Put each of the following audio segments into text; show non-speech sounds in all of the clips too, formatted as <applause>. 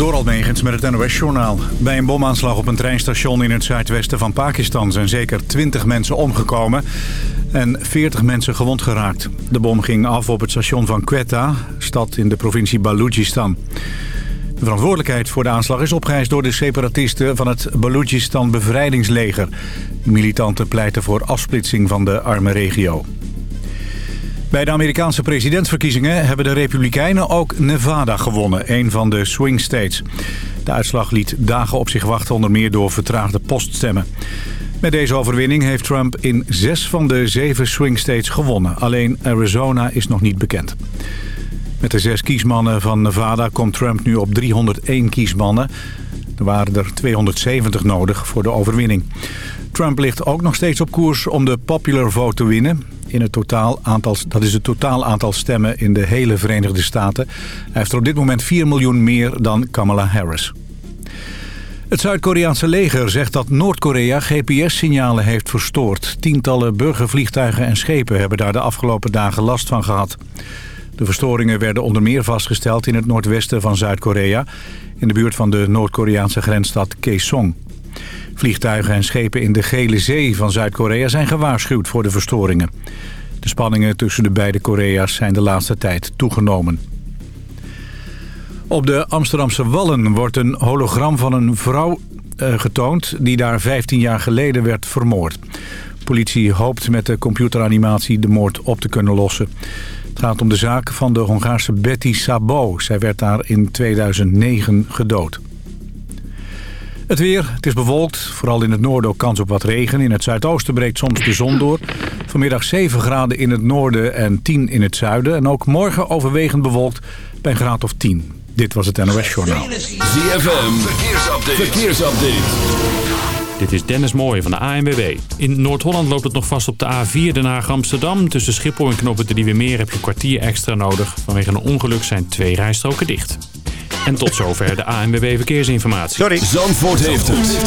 Door Almegens met het NOS-journaal. Bij een bomaanslag op een treinstation in het zuidwesten van Pakistan... zijn zeker 20 mensen omgekomen en 40 mensen gewond geraakt. De bom ging af op het station van Quetta, stad in de provincie Balochistan. De verantwoordelijkheid voor de aanslag is opgeëist door de separatisten... van het Balochistan Bevrijdingsleger. Militanten pleiten voor afsplitsing van de arme regio. Bij de Amerikaanse presidentsverkiezingen hebben de Republikeinen ook Nevada gewonnen, een van de swing states. De uitslag liet dagen op zich wachten, onder meer door vertraagde poststemmen. Met deze overwinning heeft Trump in zes van de zeven swing states gewonnen. Alleen Arizona is nog niet bekend. Met de zes kiesmannen van Nevada komt Trump nu op 301 kiesmannen. Er waren er 270 nodig voor de overwinning. Trump ligt ook nog steeds op koers om de popular vote te winnen. In het totaal aantal, dat is het totaal aantal stemmen in de hele Verenigde Staten. Hij heeft er op dit moment 4 miljoen meer dan Kamala Harris. Het Zuid-Koreaanse leger zegt dat Noord-Korea GPS-signalen heeft verstoord. Tientallen burgervliegtuigen en schepen hebben daar de afgelopen dagen last van gehad. De verstoringen werden onder meer vastgesteld in het noordwesten van Zuid-Korea... in de buurt van de Noord-Koreaanse grensstad Kaesong. Vliegtuigen en schepen in de Gele Zee van Zuid-Korea zijn gewaarschuwd voor de verstoringen. De spanningen tussen de beide Korea's zijn de laatste tijd toegenomen. Op de Amsterdamse Wallen wordt een hologram van een vrouw eh, getoond... die daar 15 jaar geleden werd vermoord. Politie hoopt met de computeranimatie de moord op te kunnen lossen. Het gaat om de zaak van de Hongaarse Betty Sabo. Zij werd daar in 2009 gedood. Het weer, het is bewolkt. Vooral in het noorden ook kans op wat regen. In het zuidoosten breekt soms de zon door. Vanmiddag 7 graden in het noorden en 10 in het zuiden. En ook morgen overwegend bewolkt bij een graad of 10. Dit was het NOS Journaal. ZFM, verkeersupdate. verkeersupdate. Dit is Dennis Mooij van de ANWB. In Noord-Holland loopt het nog vast op de A4 Den Haag-Amsterdam. Tussen Schiphol en Knoppen de Nieuwe Meer heb je een kwartier extra nodig. Vanwege een ongeluk zijn twee rijstroken dicht. En tot zover de ANWB Verkeersinformatie. Sorry. Zandvoort heeft het.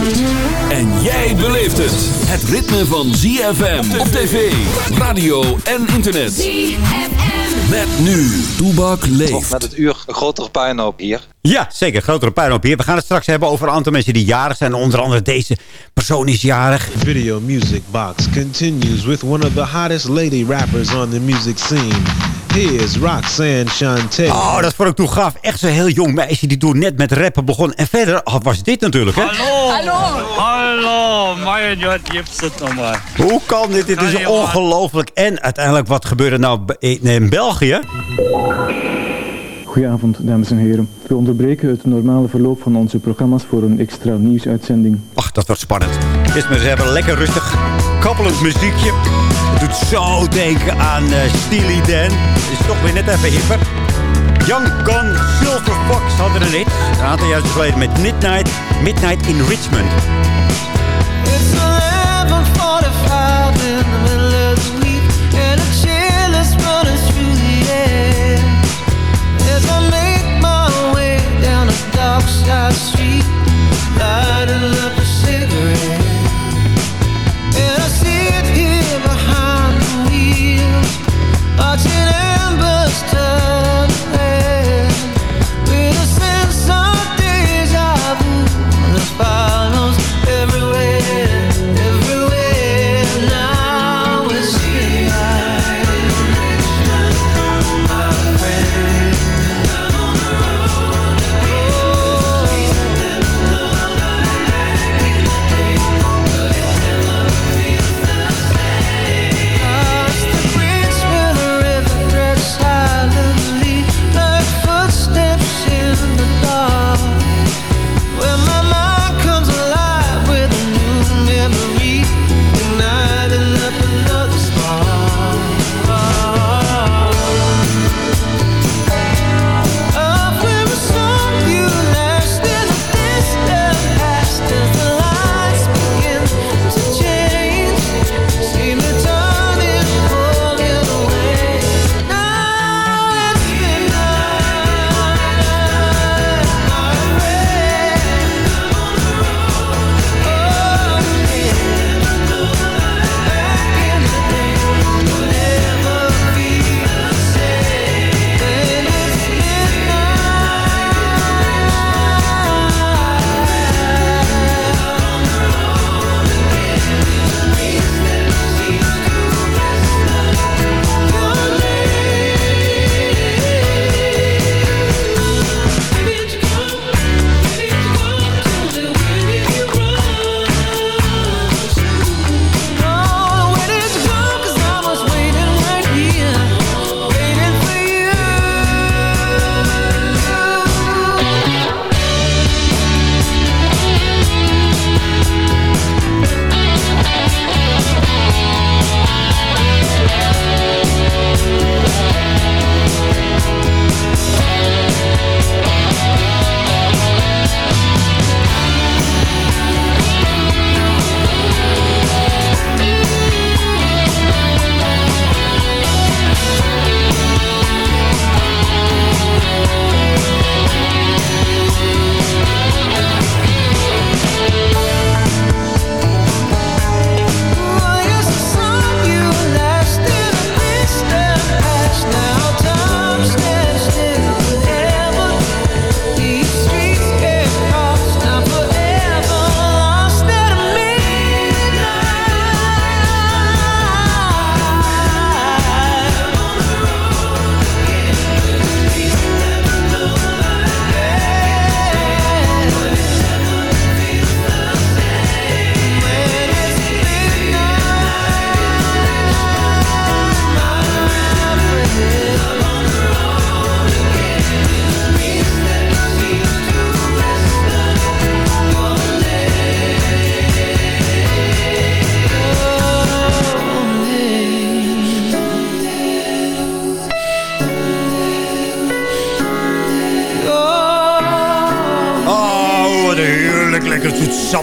En jij beleeft het. Het ritme van ZFM op tv, radio en internet. ZFM. Met nu, Toebak leeft. met het uur een grotere puinhoop hier. Ja, zeker. Grotere puinhoop hier. We gaan het straks hebben over een aantal mensen die jarig zijn. Onder andere deze persoon is jarig. Video Music Box continues with one of the hottest lady rappers on the music scene. Here's Roxanne Shante. Oh, dat vond ik toen gaaf. Echt zo'n heel jong meisje die toen net met rappen begon. En verder oh, was dit natuurlijk, hè? Hallo! Hallo! Hallo! Mijn god, je het nog maar. Hoe kan dit? Dit is ongelooflijk. En uiteindelijk, wat gebeurde nou in België? Goedenavond, dames en heren. We onderbreken het normale verloop van onze programma's voor een extra nieuwsuitzending. Ach, dat wordt spannend. Is maar ze hebben lekker rustig kappelend muziekje. Het doet zo denken aan uh, Steely Dan. Is toch weer net even hipper. Young Gun Silver Fox hadden er niet. Een aantal jaar geleden met Midnight, Midnight in Richmond. outside street, light up.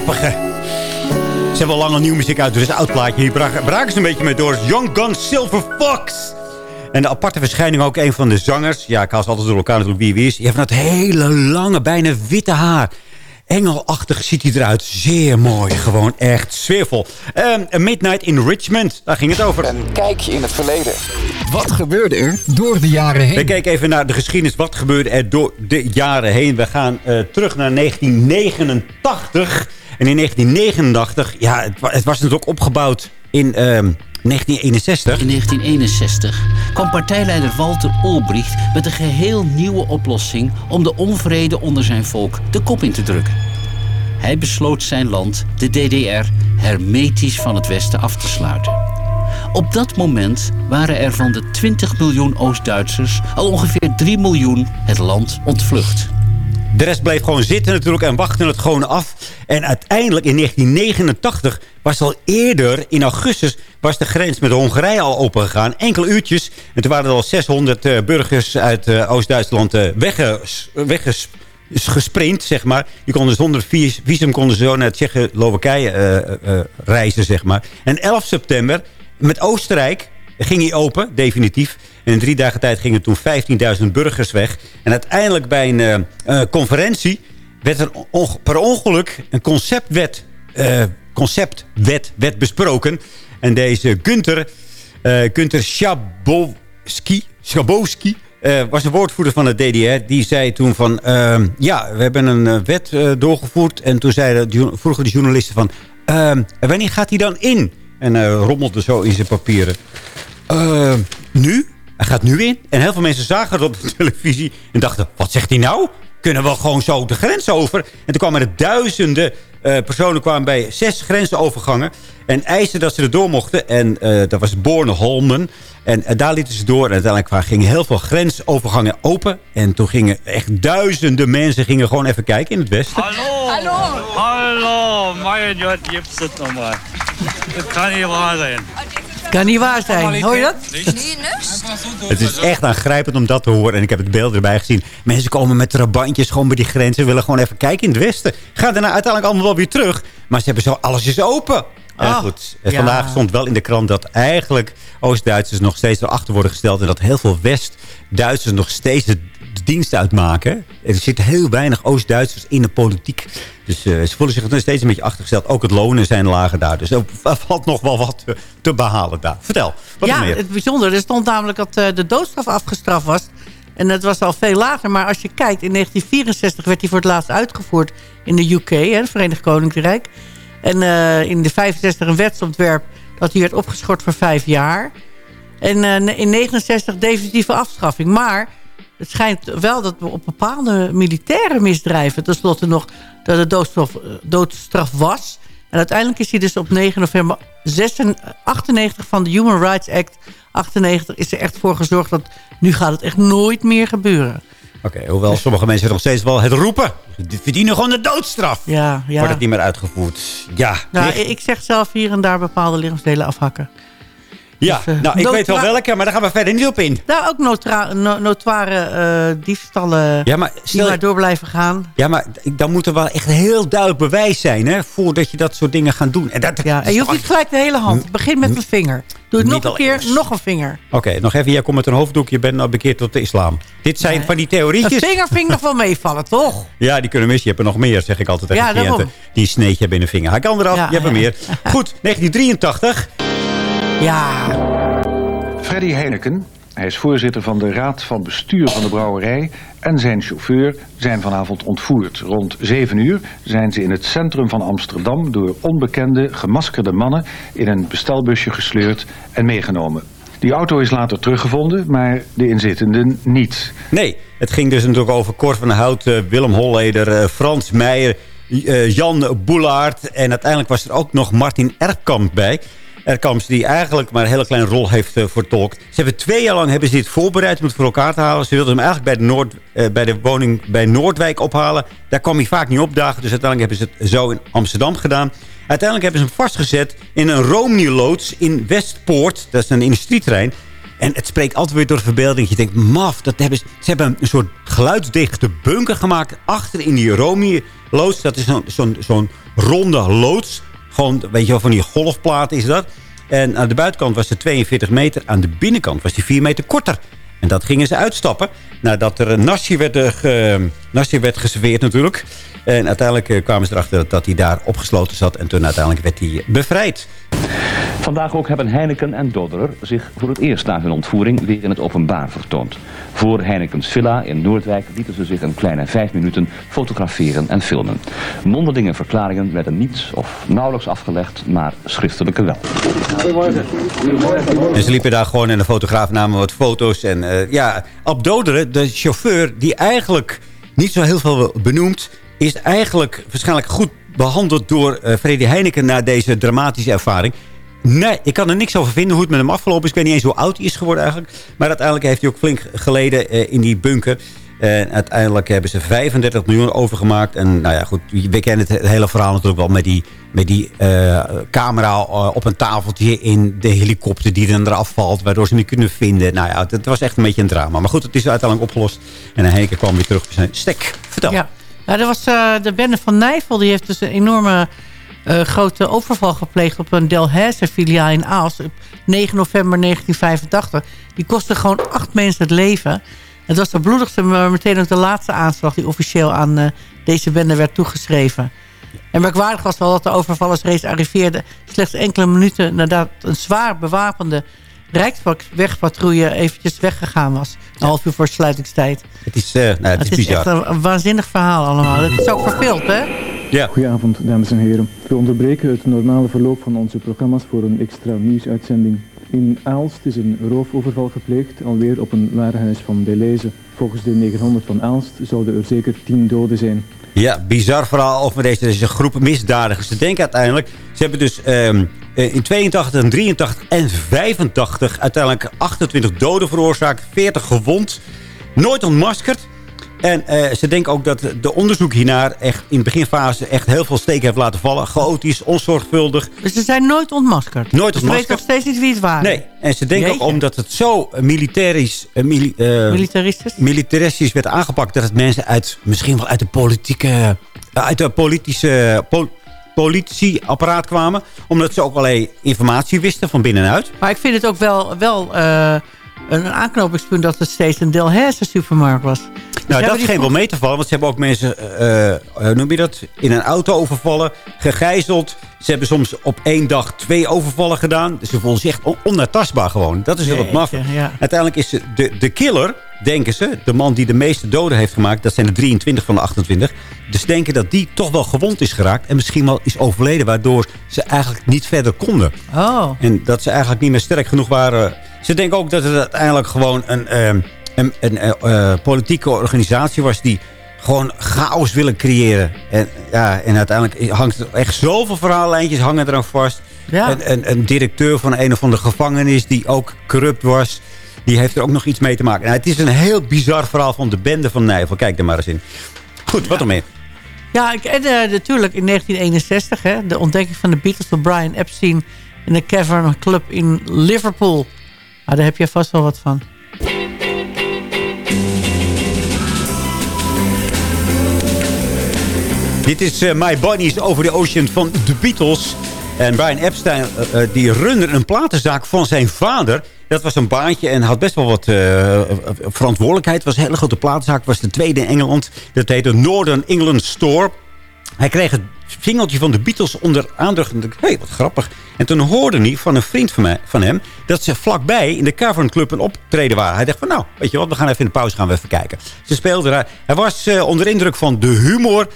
Ze hebben al lang een nieuwe muziek uit, dus een oud plaatje. Hier braken, ze een beetje mee door. Young Gun Silver Fox. En de aparte verschijning ook een van de zangers. Ja, ik haal ze altijd door elkaar natuurlijk wie wie is. Die heeft dat hele lange, bijna witte haar. Engelachtig ziet hij eruit. Zeer mooi. Gewoon echt sfeervol. Um, Midnight in Richmond. Daar ging het over. Een kijkje in het verleden. Wat gebeurde er door de jaren heen? We kijken even naar de geschiedenis. Wat gebeurde er door de jaren heen? We gaan uh, terug naar 1989. En in 1989, ja, het, het was natuurlijk opgebouwd in... Um, 1961. In 1961 kwam partijleider Walter Ulbricht met een geheel nieuwe oplossing om de onvrede onder zijn volk de kop in te drukken. Hij besloot zijn land, de DDR, hermetisch van het Westen af te sluiten. Op dat moment waren er van de 20 miljoen Oost-Duitsers al ongeveer 3 miljoen het land ontvlucht. De rest bleef gewoon zitten natuurlijk en wachten het gewoon af. En uiteindelijk in 1989 was al eerder, in augustus, was de grens met Hongarije al opengegaan. Enkele uurtjes. En toen waren er al 600 uh, burgers uit uh, Oost-Duitsland uh, wegges weggesprint, zeg maar. Die konden zonder visum konden zo naar Tsjechoslowakije reizen, zeg maar. En 11 september, met Oostenrijk, ging hij open, definitief. En in drie dagen tijd gingen toen 15.000 burgers weg. En uiteindelijk bij een uh, conferentie werd er per ongeluk een conceptwet, uh, conceptwet besproken. En deze Gunther, Gunther Schabowski, was een woordvoerder van de DDR. Die zei toen van, ehm, ja, we hebben een wet doorgevoerd. En toen zeiden, vroegen de journalisten van, ehm, wanneer gaat hij dan in? En rommelde zo in zijn papieren. nu? Hij gaat nu in. En heel veel mensen zagen het op de televisie. En dachten, wat zegt hij nou? Kunnen we gewoon zo de grens over? En toen kwamen er duizenden uh, personen kwamen bij zes grensovergangen. En eisten dat ze er door mochten. En uh, dat was Borne-Holmen. En uh, daar lieten ze door. En uiteindelijk gingen heel veel grensovergangen open. En toen gingen echt duizenden mensen gingen gewoon even kijken in het westen. Hallo! Hallo! Hallo! Mijn god, je hebt het nog maar. Dat kan niet waar zijn. Kan niet waar zijn. Hoor je dat? Het is echt aangrijpend om dat te horen. En ik heb het beeld erbij gezien. Mensen komen met trabantjes gewoon bij die grenzen. willen gewoon even kijken in het westen. Gaat daarna uiteindelijk allemaal wel weer terug. Maar ze hebben zo, alles is open. Oh, goed. En ja. vandaag stond wel in de krant dat eigenlijk Oost-Duitsers nog steeds erachter worden gesteld. En dat heel veel West-Duitsers nog steeds de dienst uitmaken. Er zitten heel weinig Oost-Duitsers in de politiek. Dus uh, ze voelen zich nog steeds een beetje achtergesteld. Ook het lonen zijn lager daar. Dus er valt nog wel wat te, te behalen daar. Vertel, wat ja, meer? het bijzondere. Er stond namelijk dat uh, de doodstraf afgestraft was. En dat was al veel later. Maar als je kijkt, in 1964 werd hij voor het laatst uitgevoerd in de UK, hè, het Verenigd Koninkrijk. En uh, in de 65 een wetsontwerp dat hij werd opgeschort voor vijf jaar. En in 69 definitieve afschaffing. Maar het schijnt wel dat we op bepaalde militaire misdrijven... tenslotte nog dat de doodstraf, doodstraf was. En uiteindelijk is hij dus op 9 november 98 van de Human Rights Act 98... is er echt voor gezorgd dat nu gaat het echt nooit meer gebeuren. Oké, okay, hoewel sommige mensen nog steeds wel het roepen. Die verdienen gewoon de doodstraf. Ja, ja. Wordt het niet meer uitgevoerd. Ja. Nou, ik zeg zelf hier en daar bepaalde lichaamsdelen afhakken. Ja, dus, uh, nou, ik weet wel welke, maar daar gaan we verder niet op in. Nou, ook notra, no, notoire uh, diefstallen ja, maar die maar door blijven gaan. Ja, maar dan moet er wel echt heel duidelijk bewijs zijn... Hè, voordat je dat soort dingen gaat doen. En, dat, ja, en je hoeft niet gelijk de hele hand. Begin met een vinger. Doe het nog een keer, eens. nog een vinger. Oké, okay, nog even. Jij komt met een hoofddoek. Je bent nou bekeerd tot de islam. Dit zijn nee. van die theorietjes. Een vinger vind ik nog wel meevallen, toch? <laughs> Ja, die kunnen mis. Je hebt er nog meer, zeg ik altijd tegen ja, cliënten. Die een sneetje hebben in een vinger. Hij kan eraf, ja, je hebt er meer. Goed, <laughs> 1983. Ja... Freddy Heineken, hij is voorzitter van de Raad van Bestuur van de brouwerij... en zijn chauffeur zijn vanavond ontvoerd. Rond 7 uur zijn ze in het centrum van Amsterdam... door onbekende, gemaskerde mannen in een bestelbusje gesleurd en meegenomen. Die auto is later teruggevonden, maar de inzittenden niet. Nee, het ging dus natuurlijk over Cor van Hout, Willem Holleder, Frans Meijer... Jan Boulaert en uiteindelijk was er ook nog Martin Erkamp bij... Erkamps die eigenlijk maar een hele kleine rol heeft uh, vertolkt. Ze hebben twee jaar lang hebben ze dit voorbereid om het voor elkaar te halen. Ze wilden hem eigenlijk bij de, Noord, uh, bij de woning bij Noordwijk ophalen. Daar kwam hij vaak niet opdagen. Dus uiteindelijk hebben ze het zo in Amsterdam gedaan. Uiteindelijk hebben ze hem vastgezet in een Romney-loods in Westpoort. Dat is een industrieterrein. En het spreekt altijd weer door de verbeelding. Je denkt, maf, dat hebben ze, ze hebben een soort geluidsdichte bunker gemaakt... achter in die Romy-loods. Dat is zo'n zo'n zo'n ronde loods. Gewoon, weet je wel, van die golfplaten is dat. En aan de buitenkant was het 42 meter. Aan de binnenkant was die 4 meter korter. En dat gingen ze uitstappen. Nadat er een nasi werd, uh, ge, nasi werd geserveerd natuurlijk. En uiteindelijk uh, kwamen ze erachter dat, hij daar opgesloten zat. En toen uiteindelijk werd hij bevrijd. Vandaag ook hebben Heineken en Dodderer zich voor het eerst na hun ontvoering weer in het openbaar vertoond. Voor Heinekens Villa in Noordwijk lieten ze zich een kleine vijf minuten fotograferen en filmen. Mondelinge verklaringen werden niet of nauwelijks afgelegd, maar schriftelijke wel. Goedemorgen. En ze liepen daar gewoon en de fotograaf namen wat foto's. En uh, ja, Ab Doderen, de chauffeur die eigenlijk niet zo heel veel benoemt... is eigenlijk waarschijnlijk goed behandeld door uh, Freddy Heineken... na deze dramatische ervaring. Nee, ik kan er niks over vinden hoe het met hem afgelopen is. Ik weet niet eens hoe oud hij is geworden eigenlijk. Maar uiteindelijk heeft hij ook flink geleden uh, in die bunker. En uiteindelijk hebben ze 35 miljoen overgemaakt. En nou ja, goed, we kennen het hele verhaal natuurlijk wel met die, met die uh, camera uh, op een tafeltje in de helikopter die dan eraf valt. Waardoor ze niet kunnen vinden. Nou ja, het was echt een beetje een drama. Maar goed, het is uiteindelijk opgelost. En Henke kwam weer terug zijn stek. Vertel. Ja, ja dat was uh, de bende van Nijvel. Die heeft dus een enorme grote overval gepleegd op een Delhaize filiaal in Aals. Op 9 november 1985. Die kostte gewoon acht mensen het leven. Het was de bloedigste, maar meteen ook de laatste aanslag... die officieel aan uh, deze bende werd toegeschreven. En merkwaardig was wel dat de overvallers reeds arriveerden... slechts enkele minuten nadat een zwaar bewapende Rijkswegpatrouille eventjes weggegaan was. Een half uur voor sluitingstijd. Het is, uh, nou, het het is, is bizar. echt een, een, waanzinnig verhaal allemaal. Het is ook verveeld, hè? Ja. Goedenavond, dames en heren. We onderbreken het normale verloop van onze programma's voor een extra nieuwsuitzending. In Aalst is een roofoverval gepleegd, alweer op een warenhuis van Deleuze. Volgens de 900 van Aalst zouden er zeker 10 doden zijn. Ja, bizar verhaal over deze, deze groep misdadigers. Ze denken uiteindelijk, ze hebben dus um, in 82 en 83 en 85 uiteindelijk 28 doden veroorzaakt, 40 gewond. Nooit ontmaskerd. En uh, ze denken ook dat de onderzoek hiernaar echt in de beginfase echt heel veel steken heeft laten vallen. Chaotisch, onzorgvuldig. Dus ze zijn nooit ontmaskerd? Nooit dus ontmaskerd. Ze weten nog steeds niet wie het waren? Nee, en ze denken Jeetje. ook omdat het zo militarisch, uh, mili uh, militaristisch? militaristisch werd aangepakt... dat het mensen uit, misschien wel uit de politieke... uit de politische... Po politieapparaat kwamen. Omdat ze ook allerlei informatie wisten van binnenuit. Maar ik vind het ook wel... wel een aanknopingspunt dat het steeds een Delhaize supermarkt was. Nou, dat scheen wel mee te vallen. Want ze hebben ook mensen, uh, hoe noem je dat, in een auto overvallen, gegijzeld. Ze hebben soms op één dag twee overvallen gedaan. Dus ze voelen zich echt on onnatastbaar gewoon. Dat is heel wat maf. Ja. Uiteindelijk is de, de killer, denken ze, de man die de meeste doden heeft gemaakt. Dat zijn er 23 van de 28. Dus denken dat die toch wel gewond is geraakt. En misschien wel is overleden. Waardoor ze eigenlijk niet verder konden. Oh. En dat ze eigenlijk niet meer sterk genoeg waren. Ze denken ook dat het uiteindelijk gewoon een... Um, een, een uh, politieke organisatie was die gewoon chaos willen creëren. En, ja, en uiteindelijk hangt er echt zoveel verhaallijntjes hangen er aan vast. Ja. Een, directeur van een of andere gevangenis die ook corrupt was. Die heeft er ook nog iets mee te maken. Nou, het is een heel bizar verhaal van de bende van Nijvel. Kijk er maar eens in. Goed, wat ja. meer? Ja, en uh, natuurlijk in 1961. Hè, de ontdekking van de Beatles door Brian Epstein... in de Cavern Club in Liverpool. Nou, daar heb je vast wel wat van. Dit is uh, My Bunnies Over the Ocean van The Beatles. En Brian Epstein uh, die runde een platenzaak van zijn vader. Dat was een baantje en had best wel wat uh, verantwoordelijkheid. Was een hele grote platenzaak. was de tweede in Engeland. Dat heette Northern England Store. Hij kreeg het singeltje van de Beatles onder aandacht. Hé, hey, wat grappig. En toen hoorde hij van een vriend van, mij, van hem... dat ze vlakbij in de Cavern Club een optreden waren. Hij dacht van, nou, weet je wat, we gaan even in de pauze gaan we even kijken. Ze speelden daar. Hij was onder indruk van de humor...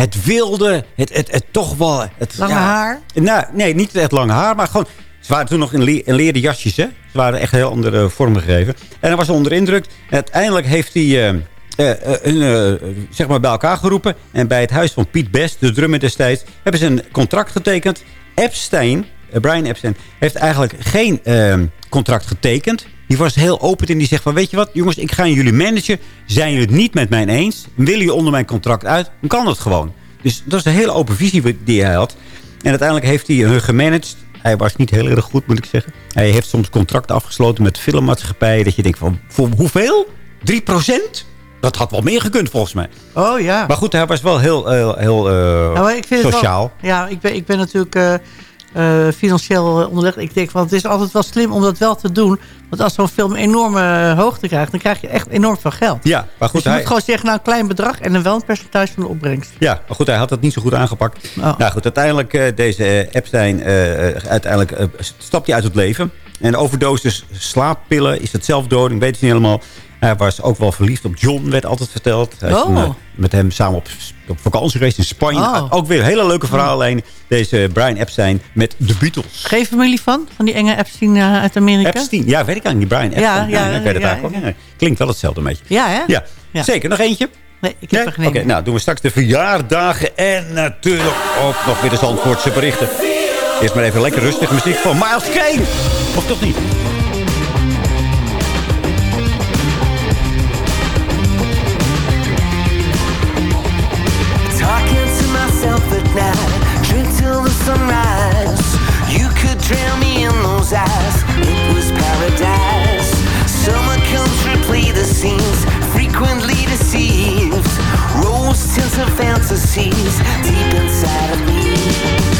Het wilde, het, het, het toch wel... Het, lange ja, haar? Nou, nee, niet het lange haar, maar gewoon... Ze waren toen nog in, le in leren jasjes, hè. Ze waren echt heel andere vormen gegeven. En hij was onder indruk. En uiteindelijk heeft hij... Uh, uh, uh, zeg maar bij elkaar geroepen. En bij het huis van Piet Best, de drummer destijds... hebben ze een contract getekend. Epstein, Brian Epstein, heeft eigenlijk geen ehm, contract getekend. Die was heel open en die zegt van... weet je wat, jongens, ik ga jullie managen. Zijn jullie het niet met mij eens? Willen jullie onder mijn contract uit? Dan kan dat gewoon. Dus dat is een hele open visie die hij had. En uiteindelijk heeft hij hun gemanaged. hij was niet heel erg goed, moet ik zeggen. Hij heeft soms contracten afgesloten met filmmaatschappijen. Dat je denkt van, voor hoeveel? 3% Dat had wel meer gekund volgens mij. Oh ja. Maar goed, hij was wel heel, heel, heel eh, Ja, maar ik vind het wel- sociaal. ja, ik ben, ik ben natuurlijk eh, eh, financieel eh, onderlegd. Ik denk van het is altijd wel slim om dat wel te doen. Want als zo'n film een enorme eh, hoogte krijgt, dan krijg je echt enorm veel geld. Ja, maar goed, dus je hij, moet gewoon zeggen, nou een klein bedrag en dan wel een percentage van de opbrengst. ja, maar goed, hij had dat niet zo goed aangepakt. Oh. Nou goed, uiteindelijk, deze Epstein, eh, uiteindelijk stapt hij uit het leven. En overdosis slaappillen, is het zelfdoding, weet je niet helemaal. Hij was ook wel verliefd op John, werd altijd verteld. Hij is Oh. eh, met hem samen op, op vakantie geweest in Spanje. Oh. Ook weer een hele leuke verhaallijn. Deze Brian Epstein met de Beatles. Geen familie van? Van die enge Epstein eh, uit Amerika? Epstein, ja, weet ik eigenlijk niet. Brian Epstein. Ja, ja, ja, Klinkt wel hetzelfde een beetje. Ja, hè? Ja, zeker. Nog eentje? Nee, ik heb er geen Oké, nou doen we straks de verjaardagen en natuurlijk ook nog weer de Zandvoortse berichten. Eerst maar even lekker rustig muziek van Miles Kane. Of toch niet? Sunrise. You could drown me in those eyes. It was paradise. Summer comes, replay the scenes, frequently deceived. Rose tints of fantasies deep inside of me.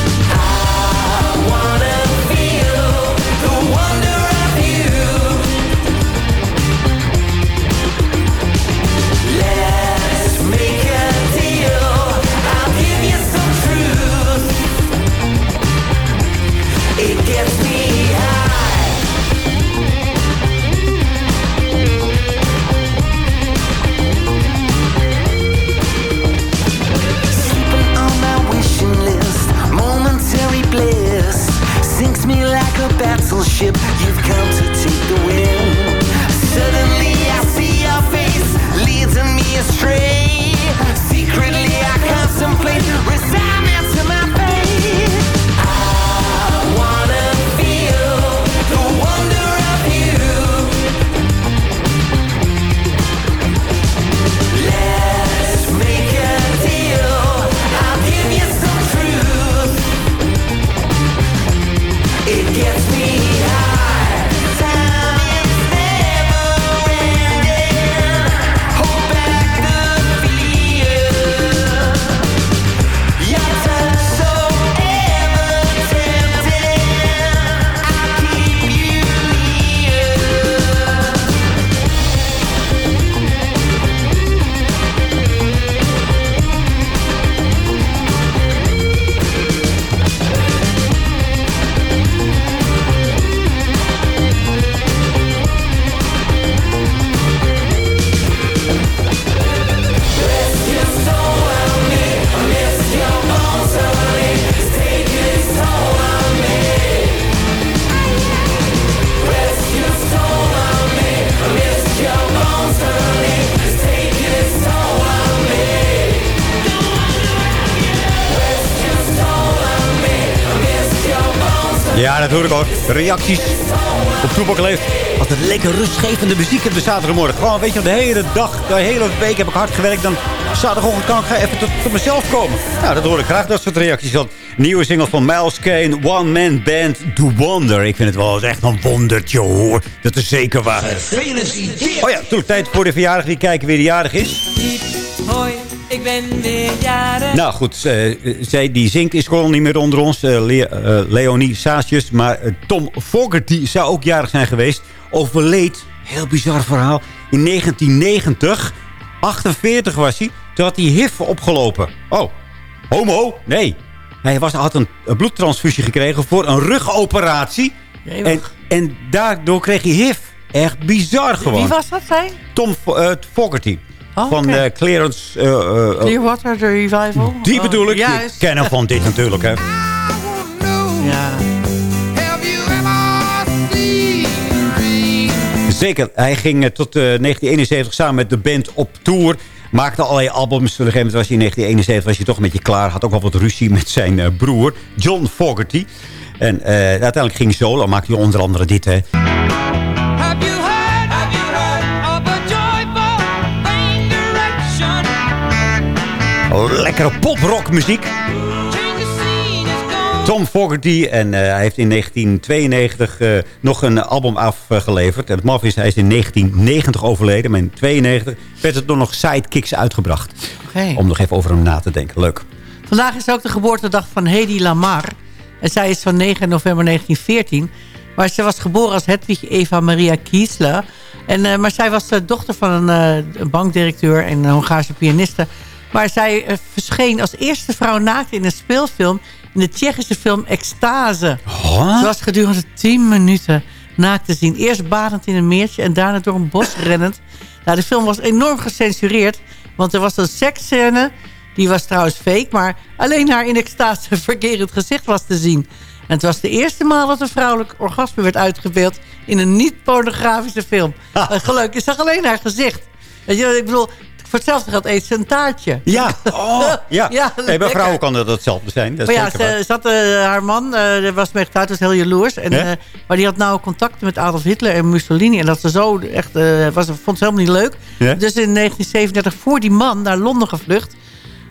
Reacties op Toepak Leeft. Wat een lekker rustgevende muziek op de zaterdagmorgen. Gewoon, weet je, de hele dag, de hele week heb ik hard gewerkt. Dan zaterdagochtend kan ik even tot, tot mezelf komen. Nou, dat hoor ik graag, dat soort reacties. Want nieuwe single van Miles Kane, One Man Band, The Wonder. Ik vind het wel echt een wondertje, hoor. Dat is zeker waar. Oh ja, toen tijd voor de verjaardag. Wie kijken wie de jarig is. Ik ben weer jarig. Nou goed, zij die zingt is gewoon niet meer onder ons. eh, Le- eh, Leonie Saasjes. Maar eh, Tom Fogerty zou ook jarig zijn geweest. Overleed, heel bizar verhaal, in 1990. 48 was hij. Toen had hij HIV opgelopen. Oh, homo? Nee. Hij was, had een, een bloedtransfusie gekregen voor een rugoperatie. En, en daardoor kreeg hij HIV. Echt bizar gewoon. Wie was dat, zijn? Tom eh, Fogerty. Oh, van eh, eh, eh, Clearwater, The Revival. die bedoel ik. Oh, Je juist. ken hem van dit natuurlijk, hè. Ja. Zeker. Hij ging tot eh, 1971 samen met de band op tour. Maakte allerlei albums. Op een gegeven moment was hij in 1971 was hij toch een beetje klaar. Had ook wel wat ruzie met zijn eh, broer, John Fogerty. En eh, uiteindelijk ging hij solo. Maakte hij onder andere dit, hè. Lekkere poprockmuziek. Tom Fogerty. En eh, hij heeft in 1992 eh, nog een album afgeleverd. En het maf is, hij is in 1990 overleden. Maar in 1992 werd het door nog sidekicks uitgebracht. Om nog even over hem na te denken. Leuk. Vandaag is ook de geboortedag van Hedy Lamar. En zij is van 9 november 1914. Maar ze was geboren als Hedwig Eva Maria Kiesler. En, eh, maar zij was de dochter van een, een bankdirecteur en een Hongaarse pianiste. Maar zij eh, verscheen als eerste vrouw naakt in een speelfilm... in de Tsjechische film Extase. Ze was gedurende 10 minuten naakt te zien. Eerst badend in een meertje en daarna door een bos <laughs> rennend. Nou, de film was enorm gecensureerd. Want er was een seksscène... Die was trouwens fake, maar alleen haar in extase <laughs> verkerend gezicht was te zien. En het was de eerste maal dat een vrouwelijk orgasme werd uitgebeeld... in een niet-pornografische film. <laughs> Uh, gelukkig, je zag alleen haar gezicht. Weet je, ik bedoel, voor hetzelfde geld eet ze een taartje. Ja, oh, <laughs> ja. Ja, hey, bij vrouwen kan dat hetzelfde zijn. Dat Maar ja, ze, had, eh, haar man daar was getrouwd, was heel jaloers. En, Ja? eh, maar die had nou contacten met Adolf Hitler en Mussolini. En dat ze zo echt, was, vond ze helemaal niet leuk. Ja? Dus in 1937 voor die man naar Londen gevlucht.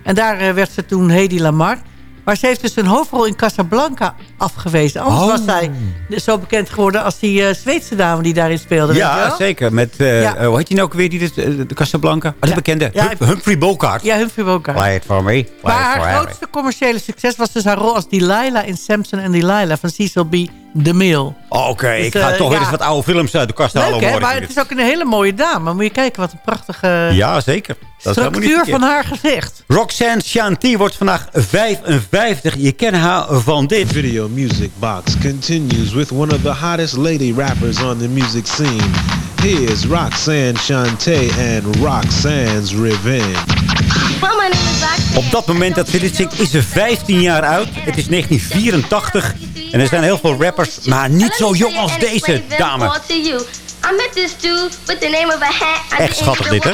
En daar werd ze toen Hedy Lamar. Maar ze heeft dus een hoofdrol in Casablanca afgewezen. Anders Oh. was zij zo bekend geworden als die eh, Zweedse dame die daarin speelde. weet je Ja, zeker. Met, eh, Ja. eh, hoe heet die nou ook weer, die, de Casablanca? Ah, de bekende. Ja, Hum- Humphrey Bogart. Ja, Humphrey Bogart. Play it for me. Play Maar haar grootste commerciële succes was dus haar rol als Delilah in Samson en Delilah van Cecil B. DeMille. Oh, Oké, Dus, ik ga toch weer eens wat oude films uit de kast halen. Leuk hè, maar het is ook een hele mooie dame. Moet je kijken wat een prachtige Ja, zeker. Dat is structuur van haar gezicht. Roxanne Shanty wordt vandaag 55. Je kent haar van dit. Video Music Box continues with one of the hottest lady rappers on the music scene. Here's Roxanne Shante and Roxanne's Revenge. Op dat moment dat ze dit zingt is ze 15 jaar oud. Het is 1984. En er zijn heel veel rappers, maar niet zo jong als deze dame. I met this dude with the name of a hat. I Echt schattig dit, hè?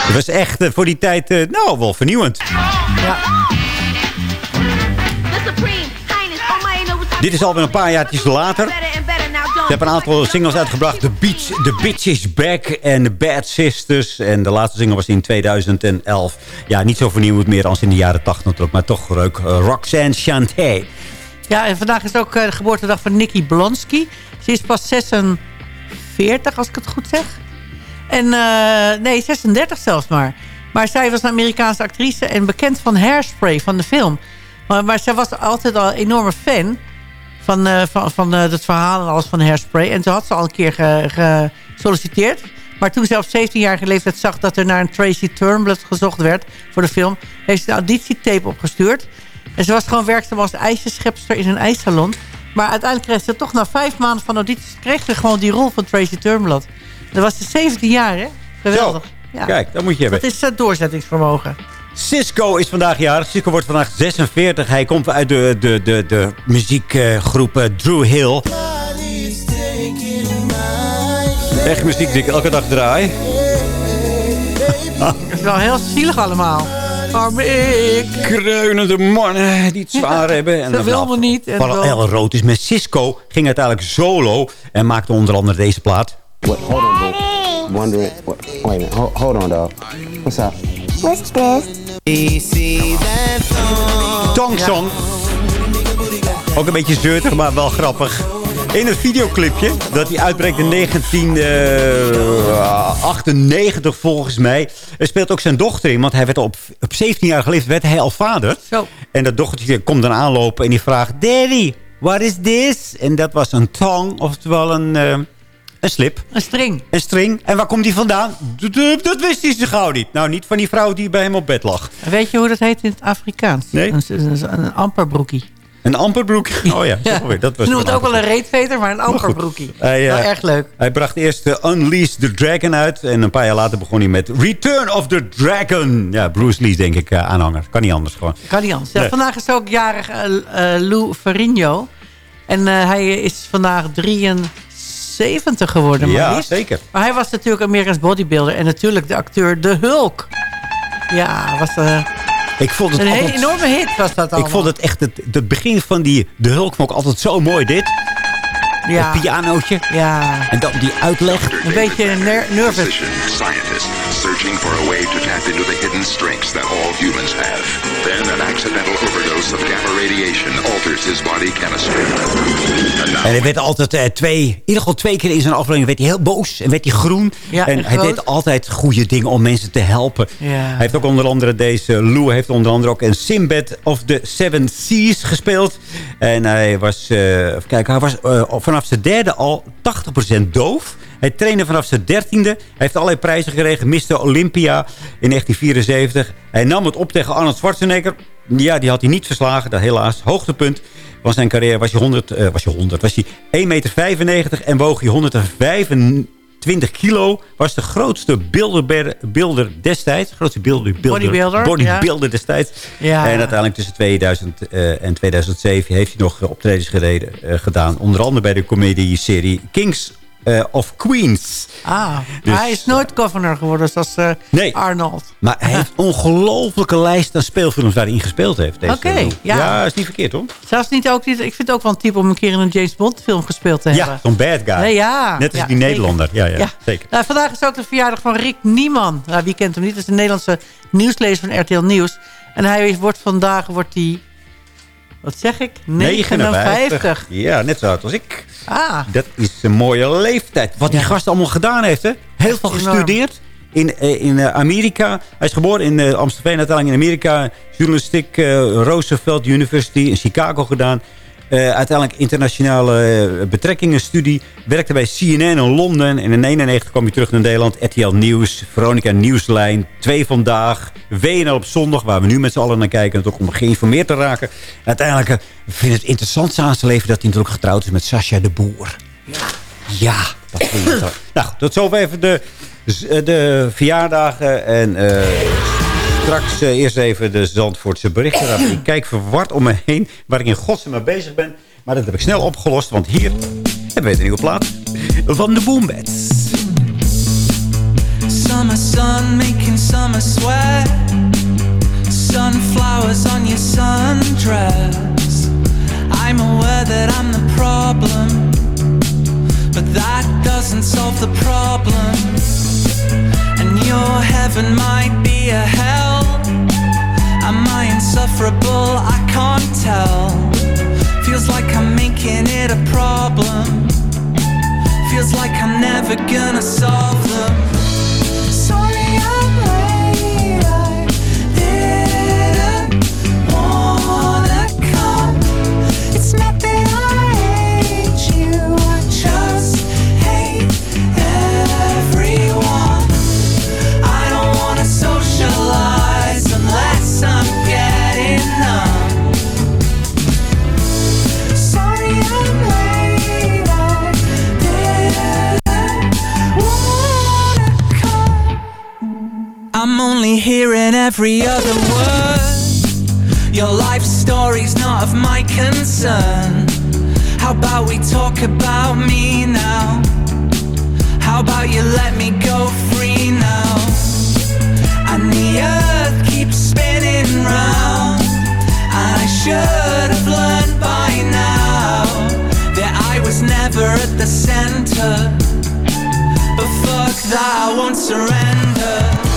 Het was echt eh, voor die tijd, eh, nou, wel vernieuwend. highness. Oh Dit is alweer een paar jaartjes later. Ze hebben een aantal singles uitgebracht. The Beach, The Bitch is Back en The Bad Sisters. En de laatste single was in 2011. Ja, niet zo vernieuwend meer als in de jaren 80 natuurlijk. Maar toch leuk. Eh, Roxanne Shante. Ja, en vandaag is ook eh, de geboortedag van Nikki Blonsky. Ze is pas 46, als ik het goed zeg. En, eh, nee, 36 zelfs maar. Maar zij was een Amerikaanse actrice en bekend van Hairspray, van de film. Maar, maar zij was altijd al een enorme fan van, eh, van, van het verhaal en alles van Hairspray. En toen had ze al een keer ge- gesolliciteerd. Maar toen ze op 17-jarige leeftijd zag dat er naar een Tracy Turnblad gezocht werd voor de film... heeft ze een auditietape opgestuurd. En ze was gewoon werkzaam als ijsjeschepster in een ijssalon. Maar uiteindelijk kreeg ze toch na vijf maanden van audities... kreeg ze gewoon die rol van Tracy Turnblad. Dat was ze 17 jaar, hè? Geweldig. Ja. Kijk, dat moet je hebben. Dat is uh, doorzettingsvermogen. Cisco is vandaag jarig. Cisco wordt vandaag 46. Hij komt uit de, de, de, de muziekgroep eh, Drew Hill. Echt muziek die ik elke dag draai. <laughs> Dat is wel heel zielig allemaal. Arme ik. Kreunende mannen die het zwaar hebben. Ze dan wil me niet. En Van wel- El Rood is met Cisco. Ging uiteindelijk solo. En maakte onder andere deze plaat. What? Hold on, dog. Wondering. What, wait a minute. Hold, hold on, dog. What's up? What's this? Tongson. Ook een beetje zeutig, maar wel grappig. In het videoclipje dat hij uitbreekt in 1998 volgens mij. Er speelt ook zijn dochter in. Want hij werd op, op 17 jaar leeftijd werd hij al vader. Zo. En dat dochtertje komt dan aanlopen en die vraagt... Daddy, what is this? En dat was een tong, oftewel een, eh, een slip. Een string. Een string. En waar komt die vandaan? Dat wist hij zo gauw niet. Nou, niet van die vrouw die bij hem op bed lag. Weet je hoe dat heet in het Afrikaans? Nee. Een, een, een amperbroekie. Een amperbroek. <laughs> Oh ja, weer. dat was Ze noemen het ook wel een reetveter, maar een amperbroekie. Hij, Wel eh, erg leuk. Hij bracht eerst de Unleash the Dragon uit. En een paar jaar later begon hij met Return of the Dragon. Ja, Bruce Lee denk ik eh, aanhanger. Kan niet anders gewoon. Kan niet anders. Ja, Nee. Vandaag is ook jarig eh, Lou Ferrigno. En eh, hij is vandaag 73 geworden. maar Ja, liefst. zeker. Maar hij was natuurlijk Amerikaans bodybuilder. En natuurlijk de acteur De Hulk. Ja, was eh, Ik vond het een altijd... enorme hit was dat allemaal. Ik vond het echt, het, het begin van die, de Hulk vond ik altijd zo mooi dit. Ja. Het pianootje. Ja. En dan die uitleg. Een beetje ner nervous. Physician, scientist, way to tap into the hidden strengths that all humans have. Then an accidental overdose of gamma radiation alters his body chemistry. And now En hij werd altijd eh, twee, in ieder geval twee keer in zijn aflevering werd hij heel boos en werd hij groen. Ja, en en hij groot. deed altijd goede dingen om mensen te helpen. Ja. Hij heeft ook onder andere deze, Lou heeft onder andere ook een Simbad of the Seven Seas gespeeld. En hij was, eh, even kijken, hij was eh, vanaf zijn derde al 80% doof. Hij trainde vanaf zijn dertiende. Hij heeft allerlei prijzen gekregen. Mr. Olympia in 1974. Hij nam het op tegen Arnold Schwarzenegger. Ja, die had hij niet verslagen, dat helaas. Hoogtepunt van zijn carrière was hij 100, eh, was hij 100, was hij 1,95 meter en woog hij 125 kilo. Was de grootste beelder, beelder destijds. Grootste beelder, beelder, Bodybuilder, bodybuilder destijds. Ja. En uiteindelijk tussen 2000 eh, en 2007 heeft hij nog optredens gereden, eh, gedaan. Onder andere bij de comedie-serie Kings eh, of Queens. Ah, Dus- hij is nooit governor geworden zoals eh, Nee. Arnold. Maar hij heeft een <laughs> ongelofelijke lijst aan speelfilms waar hij in gespeeld heeft. Oké, ja. Ja, is niet verkeerd hoor. Zelfs niet ook niet, ik vind het ook wel een type om een keer in een James Bond film gespeeld te hebben. Ja, zo'n bad guy. Nee, ja. Net als Ja, die. Nederlander. Ja, ja, Ja. zeker. Nou, vandaag is ook de verjaardag van Rick Nieman. Nou, wie kent hem niet? Dat is een Nederlandse nieuwslezer van RTL Nieuws. En hij wordt vandaag, wordt hij, wat zeg ik? 59. Ja, net zo oud als ik. Ah, Dat is een mooie leeftijd. Wat die gast allemaal gedaan heeft, hè? Heel veel gestudeerd in, eh, in eh, Amerika. Hij is geboren in eh, Amsterdam, uiteindelijk in Amerika. Journalistiek, Roosevelt University in Chicago gedaan. Eh, uiteindelijk internationale eh, betrekkingen studie. Werkte bij CNN in Londen. En in 1991 kwam hij terug naar Nederland. RTL Nieuws, Veronica Nieuwslijn, Twee Vandaag, WNL op zondag. Waar we nu met z'n allen naar kijken. Om geïnformeerd te raken. Uiteindelijk eh, vind ik het interessant aan zijn leven... dat hij natuurlijk getrouwd is met Sascha de Boer. Ja, dat vind ik zo. <clears throat> Nou, tot zover even de, de verjaardagen. En eh, straks eh, eerst even de Zandvoortse berichten. Ik kijk verward om me heen waar ik in godsnaam mee bezig ben. Maar dat heb ik snel opgelost, want hier hebben we een nieuwe plaat van de Boombats. Summer sun making summer sweat. Sunflowers on your sundress. I'm aware that I'm the problem. But that doesn't solve the problem. Your heaven might be a hell. Am I insufferable? I can't tell. Feels like I'm making it a problem. Feels like I'm never gonna solve them. I'm only hearing every other word. Your life story's not of my concern. How about we talk about me now? How about you let me go free now? And the earth keeps spinning round. And I should have learned by now that I was never at the center. But fuck that, I won't surrender.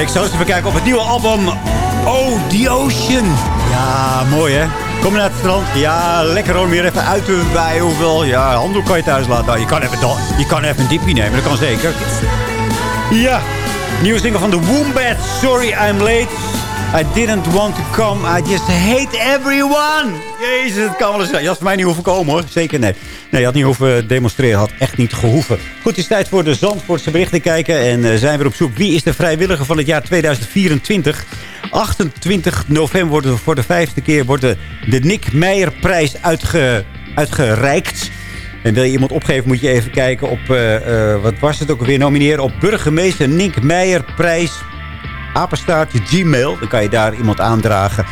Ik zal eens even kijken op het nieuwe album Oh, The Ocean. Ja, mooi hè. Kom naar het strand. Ja, lekker hoor. Meer even uit bij hoeveel. Ja, handdoek kan je thuis laten. Nou, je, kan even, je kan even een diepje nemen, dat kan zeker. Ja, nieuwe single van The Wombat. Sorry I'm late. I didn't want to come. I just hate everyone. Jezus, het kan wel eens zijn. Je had mij niet hoeven komen hoor. Zeker nee. Nee, je had niet hoeven demonstreren. Had echt niet gehoeven. Goed, het is tijd voor de Zandvoortse berichten kijken. En uh, zijn we op zoek. Wie is de vrijwilliger van het jaar 2024? 28 november wordt voor de vijfde keer wordt de, de Nick Meijer-prijs uitge, uitgereikt. En wil je iemand opgeven, moet je even kijken op... Uh, uh, wat was het ook alweer? Nomineren op burgemeester Nick Meijer prijs apenstaartje Gmail. Dan kan je daar iemand aandragen.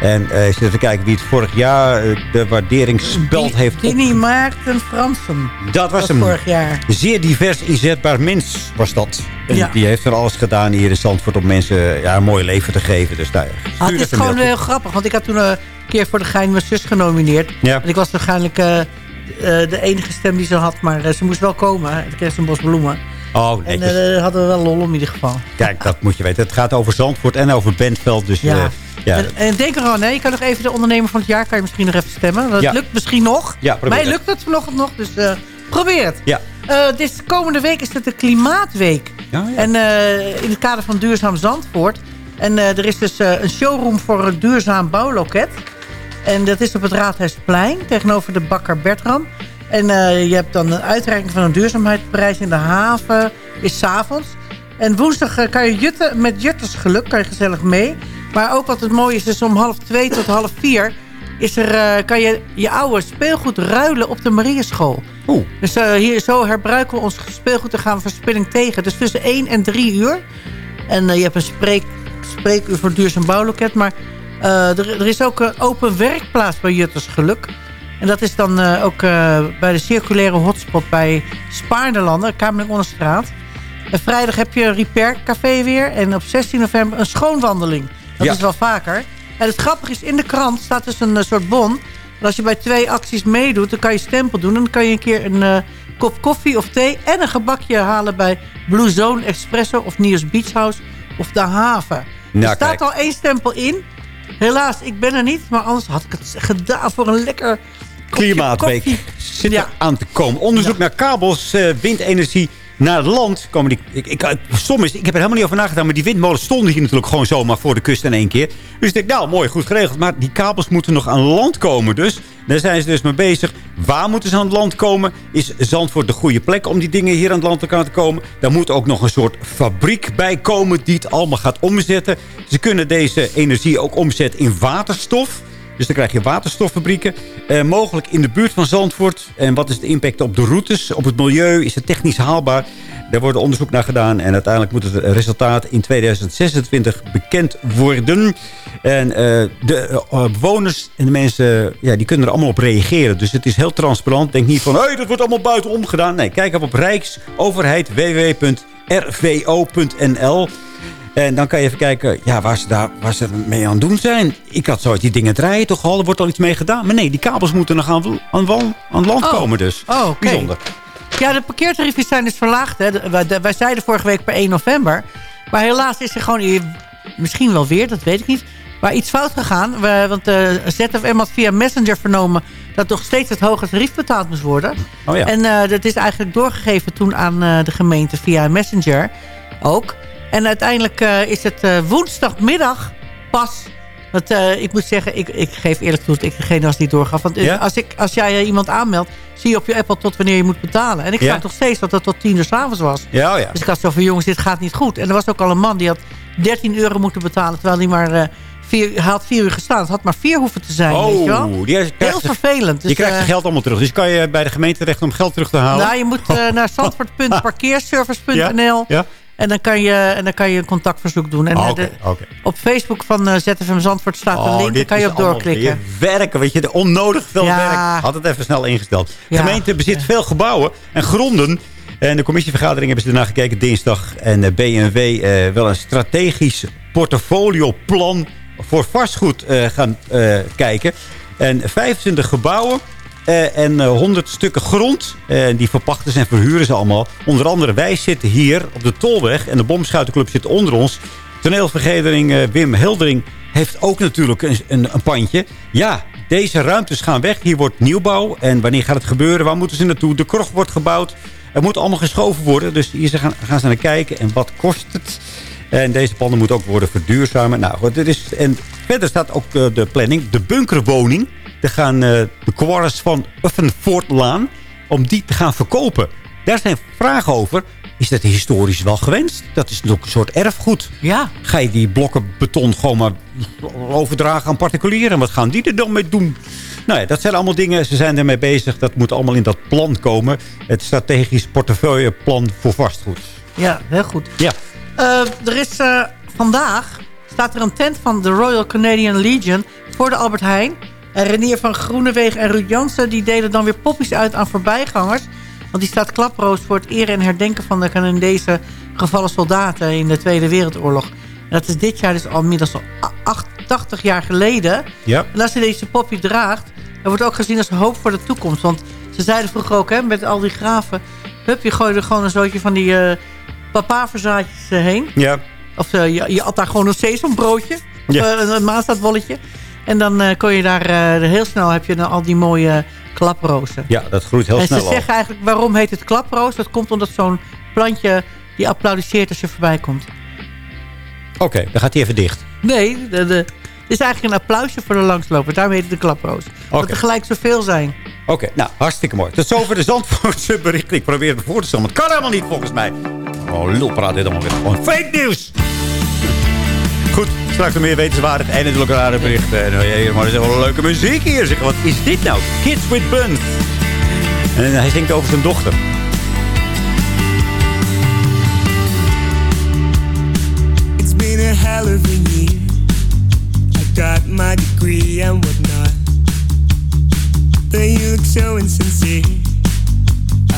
En uh, even kijken wie het vorig jaar uh, de waarderingsspeld heeft Dini Maarten Fransen. Dat was hem. vorig jaar. Zeer divers inzetbaar mens was dat. En Ja. die heeft er alles gedaan hier in Zandvoort om mensen ja, een mooi leven te geven. Dus daar, Ah, het is gewoon heel grappig, want ik had toen eh, een keer voor de gein mijn zus genomineerd. Ja. En ik was waarschijnlijk eh, eh, de enige stem die ze had, maar eh, ze moest wel komen. En toen kreeg ze een bos bloemen. Oh, En eh, hadden we wel lol om in ieder geval. Kijk, dat moet je weten. Het gaat over Zandvoort en over Bentveld. Dus Ja. eh, ja. En, en denk eraan, hè, je kan nog even de ondernemer van het jaar kan je misschien nog even stemmen. Dat Ja. lukt misschien nog. Ja, Mij het. lukt het vanochtend nog, dus eh, probeer het. Ja. Dus komende week is het de Klimaatweek. Ja, ja. En in het kader van Duurzaam Zandvoort. En er is dus een showroom voor een duurzaam bouwloket. En dat is op het Raadhuisplein tegenover de bakker Bertram. En eh, je hebt dan een uitreiking van een duurzaamheidsprijs in de haven. Is 's avonds. En woensdag eh, kan je jutten met juttersgeluk. Kan je gezellig mee. Maar ook wat het mooie is, is om half twee tot half vier... Is er, eh, kan je je oude speelgoed ruilen op de Marieschool. Oeh. Dus hier, zo herbruiken we ons speelgoed en gaan we verspilling tegen. Dus tussen 1 en 3 uur. En je hebt een spreek, spreekuur voor duurzaam bouwloket. Maar er, er is ook een open werkplaats bij Jutters Geluk. En dat is dan eh, ook eh, bij de circulaire hotspot bij Spaarnelanden, Kamerling Onderstraat. En vrijdag heb je een Repair Café weer. En op 16 november een schoonwandeling. Dat Ja. is wel vaker. En het grappige is, in de krant staat dus een eh, soort bon. En als je bij twee acties meedoet, dan kan je stempel doen. En dan kan je een keer een eh, kop koffie of thee en een gebakje halen bij Blue Zone Espresso of Niers Beach House of De Haven. Nou, er staat kijk. al één stempel in. Helaas, ik ben er niet. Maar anders had ik het gedaan voor een lekker Klimaatweek zit er aan te komen. Onderzoek naar kabels, eh, windenergie naar het land. Komen die, ik, ik, stom is, ik heb er helemaal niet over nagedacht. Maar die windmolens stonden hier natuurlijk gewoon zomaar voor de kust in één keer. Dus ik denk, nou, mooi, goed geregeld. Maar die kabels moeten nog aan land komen. Dus daar zijn ze dus mee bezig. Waar moeten ze aan het land komen? Is Zandvoort de goede plek om die dingen hier aan het land te kunnen komen? Daar moet ook nog een soort fabriek bij komen die het allemaal gaat omzetten. Ze kunnen deze energie ook omzetten in waterstof. Dus dan krijg je waterstoffabrieken. Eh, mogelijk in de buurt van Zandvoort. En wat is de impact op de routes, op het milieu? Is het technisch haalbaar? Daar wordt onderzoek naar gedaan. En uiteindelijk moet het resultaat in 2026 bekend worden. En eh, de eh, bewoners en de mensen ja, die kunnen er allemaal op reageren. Dus het is heel transparant. Denk niet van, hé, hey, dat wordt allemaal buitenom gedaan. Nee, kijk even op Rijksoverheid www.rvo.nl. En dan kan je even kijken ja, waar, ze daar, waar ze mee aan het doen zijn. Ik had zoiets, die dingen draaien toch al, er wordt al iets mee gedaan. Maar nee, die kabels moeten nog aan, aan, aan land Oh. komen dus. Oh. Bijzonder. Ja, de parkeertarieven zijn dus verlaagd. Hè. Wij, de- wij zeiden vorige week per 1 november. Maar helaas is er gewoon, misschien wel weer, dat weet ik niet... maar iets fout gegaan. Want de ZFM had via Messenger vernomen... dat nog steeds het hoge tarief betaald moest worden. Oh ja. En eh, dat is eigenlijk doorgegeven toen aan eh, de gemeente via Messenger ook. En uiteindelijk eh, is het eh, woensdagmiddag pas... Want eh, ik moet zeggen, ik, ik geef eerlijk toe dat ik degene was die doorgaf. Want Ja? als, ik, als jij iemand aanmeldt, zie je op je Apple tot wanneer je moet betalen. En ik Ja? zag nog steeds dat het tot tien uur s'avonds was. Ja, oh ja. Dus ik had zo van, jongens, dit gaat niet goed. En er was ook al een man die had 13 euro moeten betalen... terwijl hij maar eh, vier, hij had vier uur gestaan. Het had maar vier hoeven te zijn, weet je wel? Oh, die krijgt Heel vervelend. Dus, je krijgt je geld allemaal terug. Dus kan je bij de gemeente terecht om geld terug te halen. Nou, je moet naar <laughs> zandvoort.parkeerservice.nl. Ja? En, dan kan je, en dan kan je een contactverzoek doen. En de- oké. op Facebook van eh, ZFM Zandvoort staat een Oh, link. Daar kan je op doorklikken. werken, weet je. De onnodig veel Ja. werk. Had het even snel ingesteld. Ja. gemeente bezit veel gebouwen en gronden. En de commissievergadering hebben ze ernaar gekeken dinsdag. En de BNW eh, wel een strategisch portfolioplan voor vastgoed gaan kijken. En 25 gebouwen eh, en eh, 100 stukken grond. En die verpachten ze en verhuren ze allemaal. Onder andere wij zitten hier op de Tolweg. En de Bomschuitenclub zit onder ons. Toneelvergadering eh, Wim Hildering heeft ook natuurlijk een, een, een pandje. Ja, deze ruimtes gaan weg. Hier wordt nieuwbouw. En wanneer gaat het gebeuren? Waar moeten ze naartoe? De krocht wordt gebouwd. Er moet allemaal geschoven worden. Dus hier gaan, gaan ze naar kijken. En wat kost het? En deze panden moeten ook worden verduurzamen. Nou goed, dit is, en verder staat ook eh, de planning. De bunkerwoning. Er gaan eh, de quarters van Uffenvoortlaan. Om die te gaan verkopen. Daar zijn vragen over. Is dat historisch wel gewenst? Dat is natuurlijk een soort erfgoed. Ja. Ga je die blokken beton gewoon maar overdragen aan particulieren? Wat gaan die er dan mee doen? Nou ja, dat zijn allemaal dingen. Ze zijn ermee bezig. Dat moet allemaal in dat plan komen. Het strategisch portefeuilleplan voor vastgoed. Ja, heel goed. Ja. Eh, er is eh, vandaag staat er een tent van de Royal Canadian Legion voor de Albert Heijn. En Renier van Groenewegen en Ruud Jansen die delen dan weer poppies uit aan voorbijgangers. Want die staat klaproos voor het eren en herdenken van de Canadese gevallen soldaten in de Tweede Wereldoorlog. En dat is dit jaar dus al inmiddels al 80 jaar geleden. Ja. En als je deze poppy draagt, dan wordt het ook gezien als hoop voor de toekomst. Want ze zeiden vroeger ook, hè, met al die graven... Hup, je gooide er gewoon een zootje van die uh, papaverzaadjes uh, heen. Ja. Of uh, je, je at daar gewoon een sesambroodje. Of Ja. een, een. En dan uh, kon je daar uh, heel snel heb je dan al die mooie klaprozen. Ja, dat groeit heel en snel ze zeggen eigenlijk, waarom heet het klaproos? Dat komt omdat zo'n plantje die applaudisseert als je voorbij komt. Oké, okay, dan gaat hij even dicht. Nee, de, de, het is eigenlijk een applausje voor de langsloper. Daarom heet het de klaproos. Okay. Dat er gelijk zoveel zijn. Oké, okay, nou, hartstikke mooi. Tot zover de Zandvoortse bericht. Ik probeer het voor te stellen, maar het kan helemaal niet volgens mij. Oh, lulpraat dit allemaal weer. Gewoon fake nieuws. Goed, straks nog meer wetenswaardig en natuurlijk rare berichten. En uh, maar er is wel leuke muziek hier. Zeg, wat is dit nou? Kids with Buns. En hij zingt over zijn dochter. It's been a hell of a year. I got my degree and whatnot. But you look so insincere.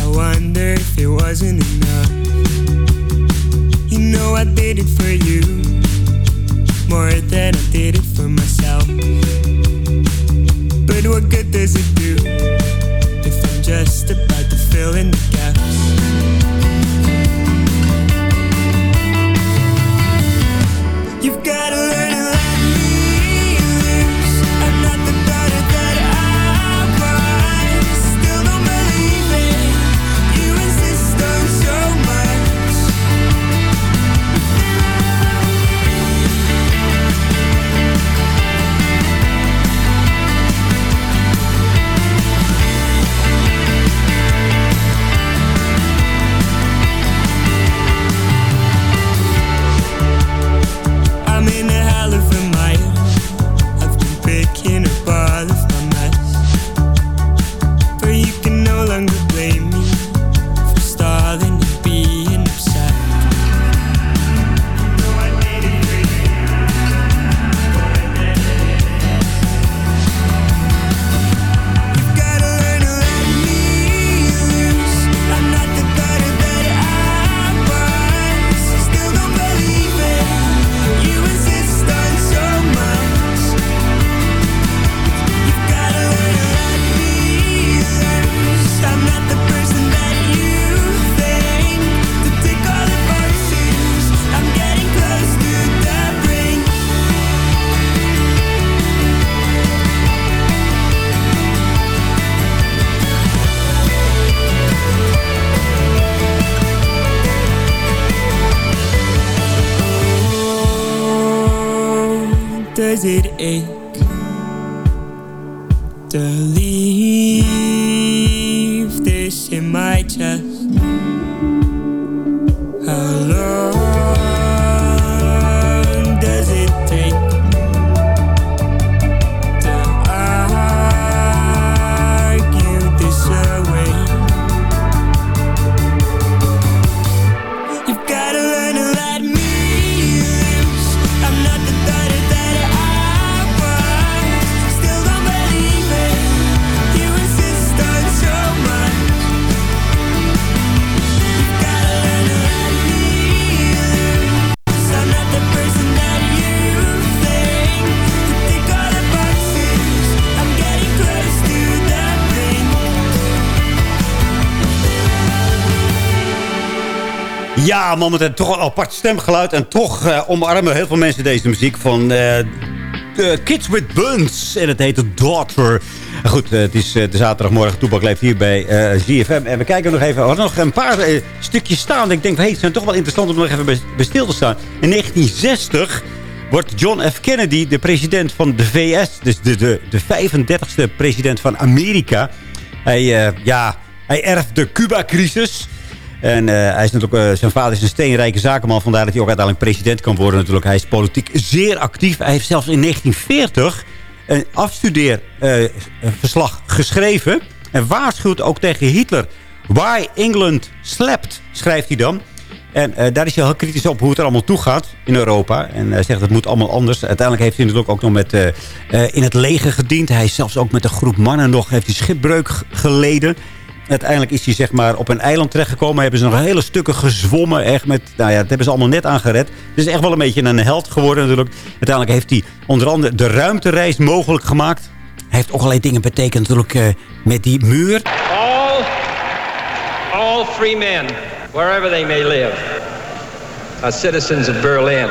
I wonder if it wasn't enough. You know I did it for you more than I did it for myself. But what good does it do if I'm just about to fill in the gaps? You've gotta learn Ja, man, toch een apart stemgeluid. En toch uh, omarmen heel veel mensen deze muziek van uh, Kids with Buns. En het heet Daughter. Goed, eh, het is eh, de zaterdagmorgen. Toepak leeft hier bij eh ZFM. En we kijken nog even. We nog een paar eh, stukjes staan. Ik denk, hey, het zijn toch wel interessant om nog even bij, stil te staan. In 1960 wordt John F. Kennedy de president van de VS. Dus de, de, de 35e president van Amerika. Hij, eh, ja, hij erft de Cuba-crisis. En eh, hij is natuurlijk, eh, zijn vader is een steenrijke zakenman. Vandaar dat hij ook uiteindelijk president kan worden. Natuurlijk. Hij is politiek zeer actief. Hij heeft zelfs in 1940 een afstudeerverslag geschreven. En waarschuwt ook tegen Hitler. Why England slept, schrijft hij dan. En eh, daar is hij heel kritisch op hoe het er allemaal toe gaat in Europa. En hij zegt het moet allemaal anders. Uiteindelijk heeft hij natuurlijk ook nog met, eh, eh, in het leger gediend. Hij is zelfs ook met een groep mannen nog heeft hij schipbreuk geleden. Uiteindelijk is hij zeg maar op een eiland terechtgekomen. Hebben ze nog hele stukken gezwommen. Echt met, nou ja, dat hebben ze allemaal net aangered. Het is echt wel een beetje een held geworden natuurlijk. Uiteindelijk heeft hij onder andere de ruimtereis mogelijk gemaakt. Hij heeft ook allerlei dingen betekend natuurlijk eh, met die muur. All, all free men, wherever they may live, are citizens of Berlin.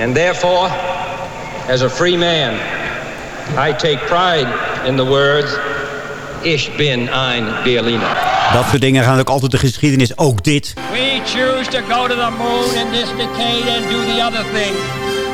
And therefore, as a free man, I take pride in the words, Ich bin ein Berliner. Dat soort dingen gaan ook altijd de geschiedenis. Ook dit. We choose to go to the moon in this decade and do the other thing.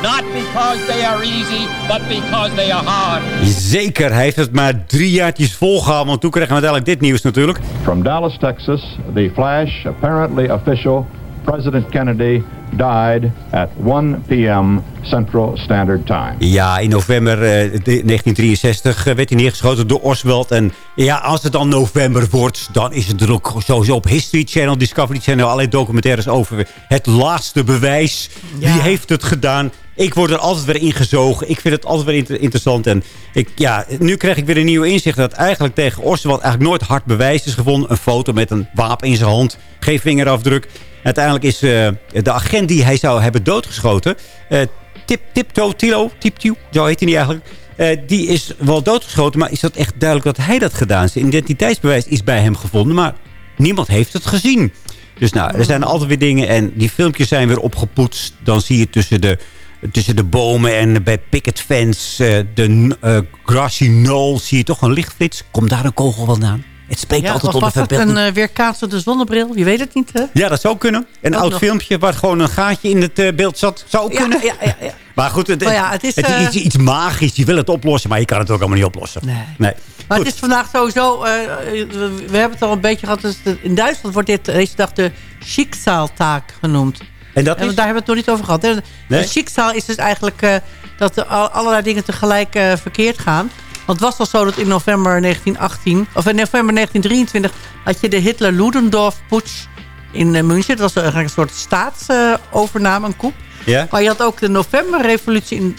Not because they are easy, but because they are hard. Zeker, hij heeft het maar drie jaartjes volgehouden. Want toen kregen we uiteindelijk dit nieuws natuurlijk. From Dallas, Texas, the flash, apparently official, President Kennedy died at 1 p.m. Central Standard Time. Ja, in november eh, de- 1963 eh, werd hij neergeschoten door Oswald. En ja, als het dan november wordt, dan is het natuurlijk sowieso op History Channel, Discovery Channel, allerlei documentaires over het laatste bewijs. Wie heeft het gedaan? Ik word er altijd weer ingezogen. Ik vind het altijd weer inter- interessant. En ik, ja, nu krijg ik weer een nieuw inzicht dat eigenlijk tegen Oswald eigenlijk nooit hard bewijs is gevonden. Een foto met een wapen in zijn hand. Geen vingerafdruk. Uiteindelijk is eh, de agent die hij zou hebben doodgeschoten... eh, Tip, Tiptoe Tilo, Tiptoe, zo heet hij niet eigenlijk... eh, die is wel doodgeschoten, maar is dat echt duidelijk dat hij dat gedaan is? Zijn identiteitsbewijs is bij hem gevonden, maar niemand heeft het gezien. Dus nou, er zijn altijd weer dingen en die filmpjes zijn weer opgepoetst. Dan zie je tussen de, tussen de bomen en bij picket fence, de eh, grassy knoll, zie je toch een lichtflits. Komt daar een kogel vandaan? Het spreekt Ja, altijd tot de verbeelding. een uh, weerkaatsende zonnebril? Je weet het niet, hè? Ja, dat zou kunnen. Een Ook oud nog. filmpje waar gewoon een gaatje in het eh, beeld zat. Zou ook Ja, kunnen. ja, ja, ja. <laughs> Maar goed, het, Maar ja, het is, eh, iets, iets magisch. Je wil het oplossen, maar je kan het ook allemaal niet oplossen. Nee. Maar het is vandaag sowieso... we, we hebben het al een beetje gehad. Dus de- in Duitsland wordt dit deze dag de Schicksaltaak genoemd. En dat En is? daar hebben we het nog niet over gehad. Hè? Nee? Schicksal is dus eigenlijk dat er al- allerlei dingen tegelijk verkeerd gaan. Want het was al zo dat in november 1918... of in november 1923 had je de Hitler-Ludendorff-putsch in eh, München. Dat was eigenlijk een soort staatsovername, een coup. Ja? Maar je had ook de novemberrevolutie in,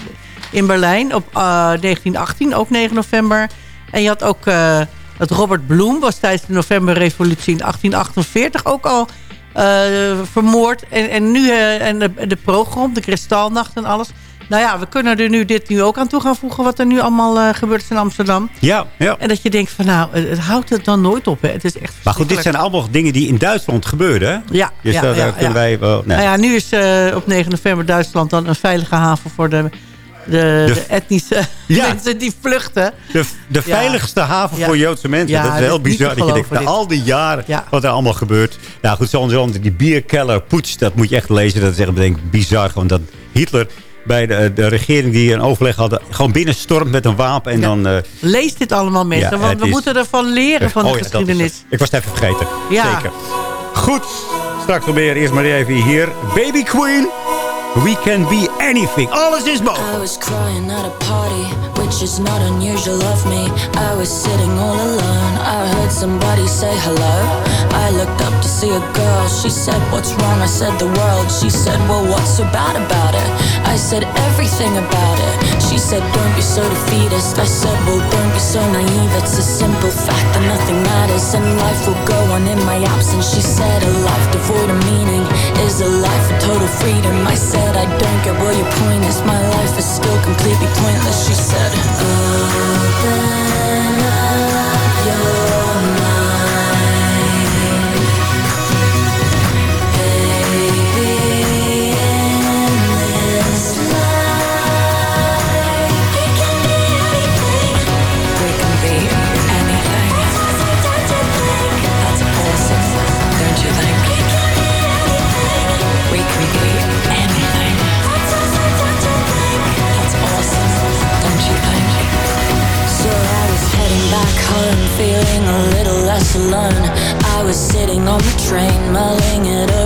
in Berlijn op eh, 1918, ook 9 november. En je had ook eh, dat Robert Bloem was tijdens de novemberrevolutie in 1848 ook al eh, vermoord. En, en nu eh, en de, de progrom, de kristalnacht en alles. Nou ja, we kunnen er nu dit nu ook aan toe gaan voegen... wat er nu allemaal eh, gebeurt in Amsterdam. Ja, ja. En dat je denkt van nou, het, het houdt het dan nooit op. Hè. Het is echt Maar goed, dit zijn allemaal dingen die in Duitsland gebeurden. Hè? Ja, dus ja, daar, ja, kunnen wij wel... Nee. Nou ja, nu is eh, op 9 november Duitsland dan een veilige haven voor de, de, de, etnische Ja. mensen die vluchten. De, de veiligste haven voor Joodse mensen. Ja, dat is heel bizar. Dat je denkt, na al die jaren Ja. wat er allemaal gebeurt. Nou goed, zo'n die bierkeller poets, dat moet je echt lezen. Dat is echt denk, bizar. Gewoon dat Hitler bij de, de regering die een overleg hadden... gewoon binnenstormt met een wapen en dan... eh, Lees dit allemaal mensen, Ja, want we is- moeten ervan leren van oh de ja, is geschiedenis. Ik was het even vergeten. Ja. Zeker. Goed, straks meer. Eerst maar even hier. Baby Queen. We can be anything. Alles is this bo I was crying at a party, which is not unusual of me. I was sitting all alone. I heard somebody say hello. I looked up to see a girl. She said, What's wrong? I said, The world. She said, Well, what's so bad about it? I said, Everything about it. She said, Don't be so defeatist. I said, Well, don't be so naive. It's a simple fact that nothing matters and life will go on in my absence. She said, A life devoid of meaning is a life of total freedom. I said, I don't get what your point is. My life is still completely pointless. She said, uh, Open up feeling a little less alone. I was sitting on the train, mulling it over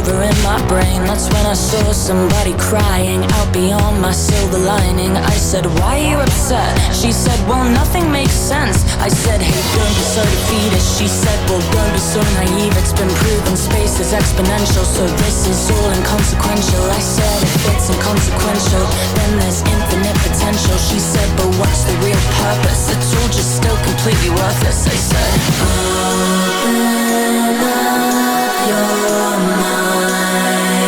my brain. That's when I saw somebody crying out beyond my silver lining. I said, Why are you upset? She said, Well, nothing makes sense. I said, Hey, don't be so defeated. She said, Well, don't be so naive. It's been proven space is exponential, so this is all inconsequential. I said, If it's inconsequential, then there's infinite potential. She said, But what's the real purpose? It's all just still completely worthless. I said, Open up your mind. Baby,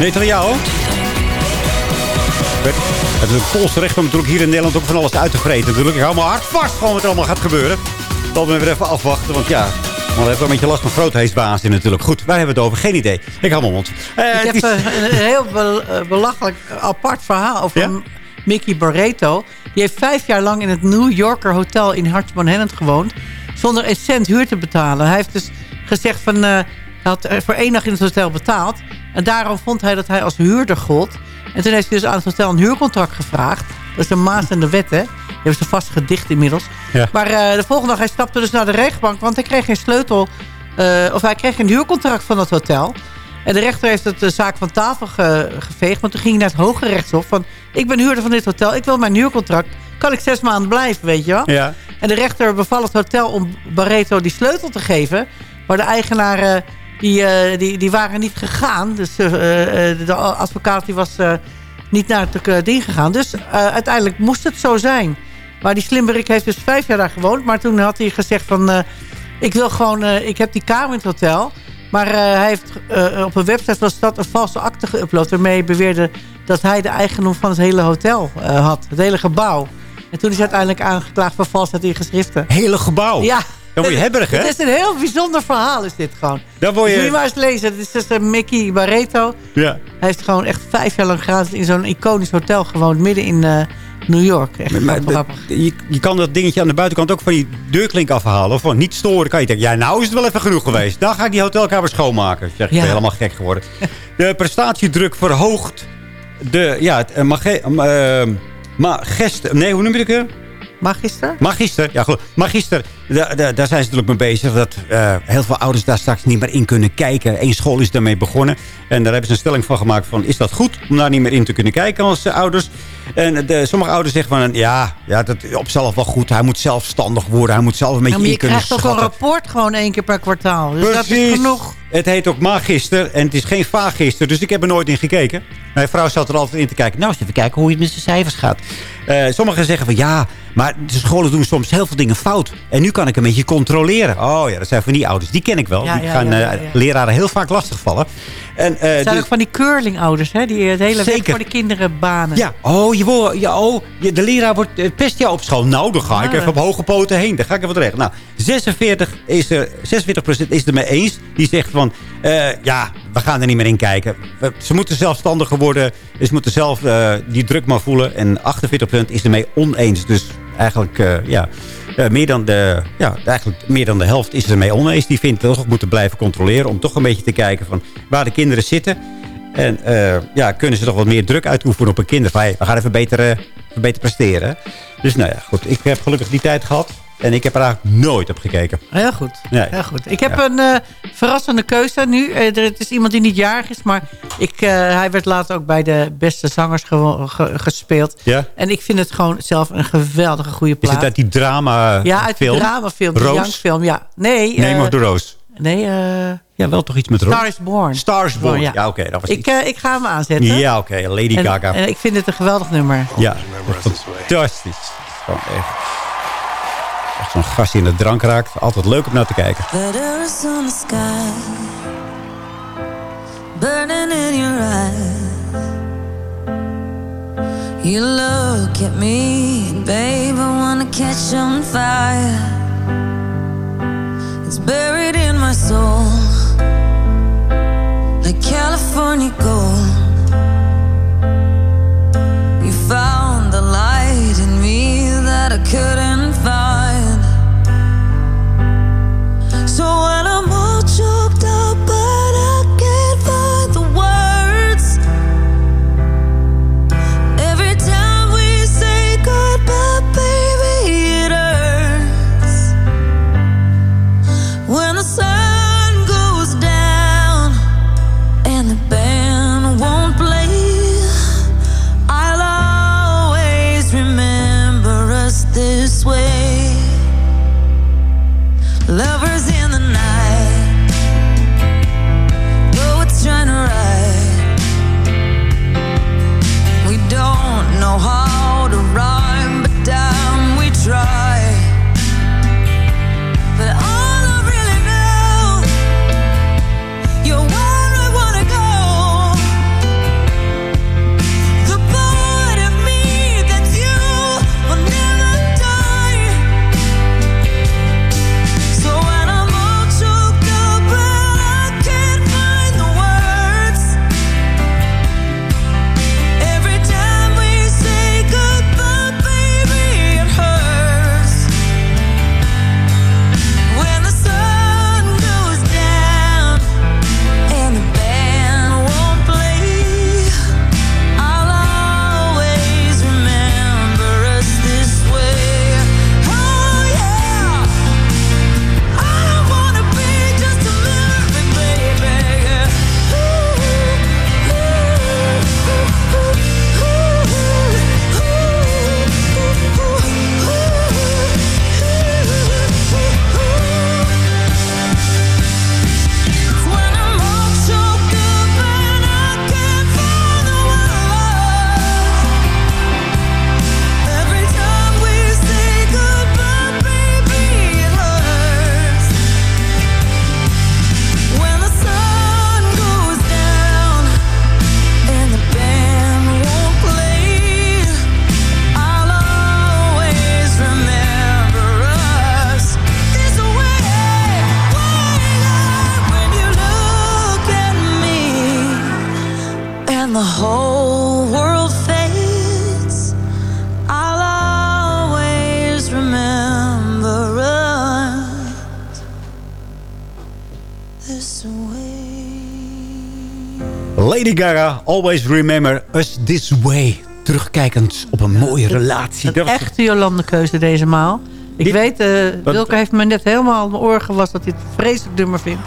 Jou? Het is een Poolse recht om natuurlijk hier in Nederland ook van alles uit te vreten. Natuurlijk. Ik hou me hard vast gewoon wat er allemaal gaat gebeuren. Dat we weer even afwachten, want ja... We hebben een beetje last van grootheesbazen natuurlijk. Goed, waar hebben we het over? Geen idee. Ik hou mijn mond. Eh, Ik het heb eh, een heel be- eh, belachelijk apart verhaal over Mickey Barreto. Die heeft vijf jaar lang in het New Yorker Hotel in Hart Manhattan gewoond. Zonder een cent huur te betalen. Hij heeft dus gezegd van... eh, hij had eh, voor één dag in het hotel betaald. En daarom vond hij dat hij als huurder gold. En toen heeft hij dus aan het hotel een huurcontract gevraagd. Dat is de maas en de wet, hè. Die hebben ze vast gedicht inmiddels. Ja. Maar eh, de volgende dag, hij stapte dus naar de rechtbank... want hij kreeg geen sleutel... eh, of hij kreeg een huurcontract van het hotel... En de rechter heeft het de zaak van tafel ge- geveegd. Want toen ging hij naar het Hoge Rechtshof. Van, ik ben huurder van dit hotel. Ik wil mijn huurcontract. Kan ik zes maanden blijven, weet je wel? Ja. En de rechter beval het hotel om Barreto die sleutel te geven. Maar de eigenaren die, eh, die, die waren niet gegaan. Dus eh, eh, de advocaat die was niet naar het ding gegaan. Dus uiteindelijk moest het zo zijn. Maar die slimmerik heeft dus vijf jaar daar gewoond. Maar toen had hij gezegd van... ik wil gewoon... ik heb die kamer in het hotel. Maar hij heeft op een website was dat een valse akte geüpload. Waarmee hij beweerde dat hij de eigendom van het hele hotel had. Het hele gebouw. En toen is hij uiteindelijk aangeklaagd voor valsheid in geschriften. Hele gebouw? Ja. Dan word je hebberig, hè? Het is een heel bijzonder verhaal, is dit gewoon. Dan word je- Moet je maar eens lezen. Het is dus eh, Mickey Barreto. Ja. Hij heeft gewoon echt vijf jaar lang gratis in zo'n iconisch hotel gewoond. Midden in eh, New York. Echt Maar, grappig. je, je kan dat dingetje aan de buitenkant ook van die deurklink afhalen. Of van niet storen. Kan je denken, ja, nou is het wel even genoeg geweest. Dan ga ik die hotelkamer schoonmaken. Zeg, ik Ja. ben helemaal gek geworden. De prestatiedruk verhoogt. De, ja, het uh, mage, uh, nee, hoe noem je het? Magister? Magister, ja goed. Magister, da- da- daar zijn ze natuurlijk mee bezig. Dat eh, heel veel ouders daar straks niet meer in kunnen kijken. Eén school is daarmee begonnen. En daar hebben ze een stelling van gemaakt van... is dat goed om daar niet meer in te kunnen kijken als eh, ouders? En de, sommige ouders zeggen van... ja, ja, dat is op zichzelf wel goed. Hij moet zelfstandig worden. Hij moet zelf een beetje Ja, maar je in kunnen krijgt schatten. een rapport gewoon één keer per kwartaal. Dus dat is Precies. genoeg. Het heet ook magister en het is geen vaaggister. Dus ik heb er nooit in gekeken. Mijn vrouw zat er altijd in te kijken. Nou, eens even kijken hoe het met de cijfers gaat. Eh, sommigen zeggen van ja, maar de scholen doen soms heel veel dingen fout. En nu kan ik een beetje controleren. Oh ja, dat zijn van die ouders. Die ken ik wel. Die gaan eh, leraren heel vaak lastigvallen. En, eh, Het zijn dus- ook van die curlingouders, hè? Die het hele Zeker. voor de kinderen banen. Ja, oh, je wil, ja, oh je- de leraar wordt eh, pest jou op school. Nou, dan ga ik Ja. even op hoge poten heen. Dan ga ik even regelen. Nou, 46 is er, 46% is er mee eens. Die zegt van, eh, ja, we gaan er niet meer in kijken. Ze moeten zelfstandiger worden. Ze moeten zelf eh, die druk maar voelen. En 48% is ermee oneens. Dus eigenlijk, eh, ja... eh, meer, dan de, ja, eigenlijk meer dan de helft is ermee oneens. Die vindt dat we moeten blijven controleren. Om toch een beetje te kijken van waar de kinderen zitten. En eh, ja, kunnen ze toch wat meer druk uitoefenen op een kinder. Van, we gaan even beter, eh, beter presteren. Dus nou ja, goed. Ik heb gelukkig die tijd gehad. En ik heb er eigenlijk nooit op gekeken. Heel goed. Nee. Heel goed. Ik heb Ja. een eh, verrassende keuze nu. Eh, er, het is iemand die niet jarig is, maar ik, eh, hij werd later ook bij de beste zangers ge- gespeeld. Ja? En ik vind het gewoon zelf een geweldige goede Is plaat. het uit die drama ja, uit film? de dramafilm, de Roos? Ja. Nee, Name of the Rose. Nee, Ja, wel toch iets met Roos? Star is Born. Star is Born. ja. Ja, oké. dat was ik, ik ga hem aanzetten. Ja, oké. Lady En- Gaga. En ik vind het een geweldig nummer. Ja, fantastisch. Echt. Echt zo'n gast in de drank raakt. Altijd leuk om naar te kijken. Burning in your eyes. You look at me, babe, I wanna catch on fire. It's buried in my soul, Lady Gaga, Always Remember Us This Way. Terugkijkend op een mooie relatie. Een Dat was- echte Jolande keuze deze maal. Ik weet, eh Wilke heeft me net helemaal aan mijn oor gelast dat hij het vreselijk nummer vindt.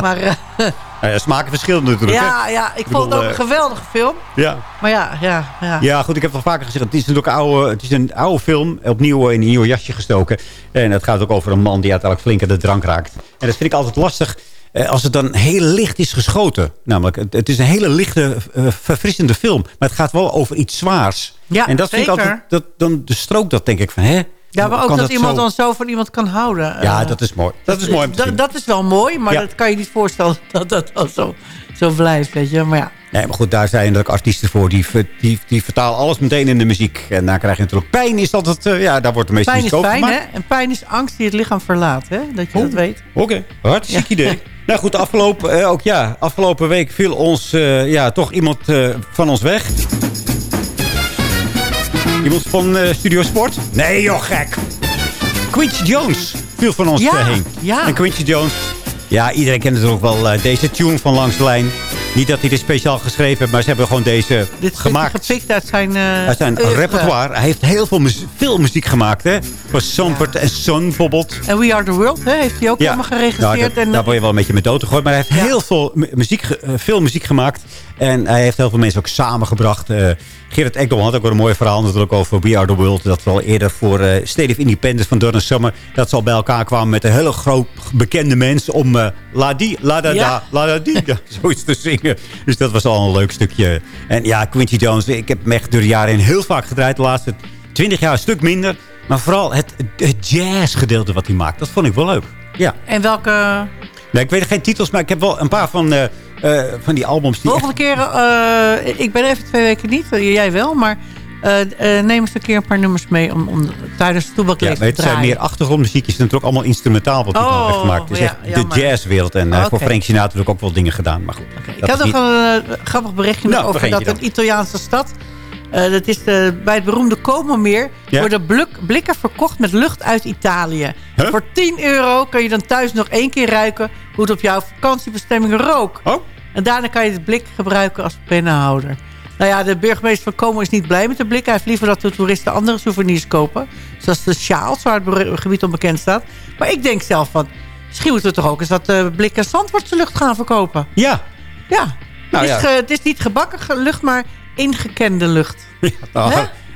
Maar eh, <laughs> Nou ja, smaken verschillen natuurlijk. ja, hè? ja, ik vond het ook een eh, geweldige film. Ja. Maar ja, ja, ja. Ja, goed, ik heb het al vaker gezegd. Het is natuurlijk een oude, het is een oude film, opnieuw in een nieuw jasje gestoken. En het gaat ook over een man die uiteindelijk flink aan de drank raakt. En dat vind ik altijd lastig als het dan heel licht is geschoten. Namelijk, het, het is een hele lichte, eh, verfrissende film. Maar het gaat wel over iets zwaars. Ja, en dat vind ik zeker. altijd, dat, dan de strook dat denk ik van, hè? Ja, maar ook dat, iemand zo- dan zo van iemand kan houden. Ja, Eh, dat is mooi. Dat is mooi dat, dat is wel mooi, maar Ja. dat kan je niet voorstellen <laughs> dat dat dan zo, zo blijft, weet je. Maar ja, Nee, maar goed, daar zijn natuurlijk artiesten voor. Die, die, die vertalen alles meteen in de muziek. En daar krijg je natuurlijk pijn. Is altijd, eh, ja, daar wordt de meeste pijn is muziek over pijn, hè? gemaakt. En pijn is angst die het lichaam verlaat, hè? Dat je dat weet. Oké, hartstikke idee. <laughs> Nou goed, afgelopen, eh, ook, ja, afgelopen week viel ons eh, ja, toch iemand eh, van ons weg. Iemand van Studio Sport? Nee joh, gek. Quincy Jones viel van ons Ja, heen. ja. En Quincy Jones, ja, iedereen kent natuurlijk wel deze tune van Langs de Lijn. Niet dat hij dit speciaal geschreven heeft, maar ze hebben gewoon deze Dit gemaakt. is gepikt uit zijn, uh, uit zijn repertoire. Hij heeft heel veel, muziek, veel muziek gemaakt. Hè? Voor Sompert en Son bijvoorbeeld. En We Are The World hè? heeft hij ook Ja. allemaal geregisseerd. Nou, dat- en, daar word je wel een beetje met dood gegooid. Maar hij heeft heel veel mu- muziek, eh, veel muziek gemaakt. En hij heeft heel veel mensen ook samengebracht. Eh Gerrit Ekdom had ook wel een mooi verhaal natuurlijk over We Are The World. Dat we al eerder voor eh State of Independence van Donna Summer... dat ze al bij elkaar kwamen met een hele groot bekende mensen... om eh, la di, la da da, Ja. la da di, <laughs> ja, zoiets te zingen. <laughs> Dus dat was al een leuk stukje. En ja, Quincy Jones, ik heb hem echt door de jaren heen heel vaak gedraaid. De laatste 20 jaar een stuk minder. Maar vooral het, het jazzgedeelte wat hij maakt. Dat vond ik wel leuk. Ja. en welke... Nee, ik weet geen titels, maar ik heb wel een paar van, eh, eh, van die albums. Die Volgende keer, eh, ik ben even twee weken niet, jij wel, maar eh, eh, neem eens een keer een paar nummers mee om, om tijdens de ja, het zijn meer achtergrondmuziekjes. Het is natuurlijk allemaal instrumentaal wat hij Oh, heeft gemaakt. Het is ja, echt de jazzwereld. En eh, Oh, voor. Frank Sinatra heb ik ook wel dingen gedaan. Maar goed, Ik had nog niet- een grappig berichtje Nou, over dat een Italiaanse stad... dat is de, bij het beroemde Como-meer... Ja? worden blik- blikken verkocht met lucht uit Italië. Huh? Voor 10 euro kun je dan thuis nog één keer ruiken... hoe het op jouw vakantiebestemming rook. Oh. En daarna kan je het blik gebruiken als pennenhouder. Nou ja, de burgemeester van Como is niet blij met de blik. Hij heeft liever dat de toeristen andere souvenirs kopen. Zoals de sjaals, waar het gebied onbekend staat. Maar ik denk zelf van... Misschien moeten we toch ook eens dat de blik en Zandvoortse lucht gaan verkopen. Ja. Ja. Nou het, is ja. ge- het is niet gebakken ge- lucht, maar ingekende lucht. <laughs>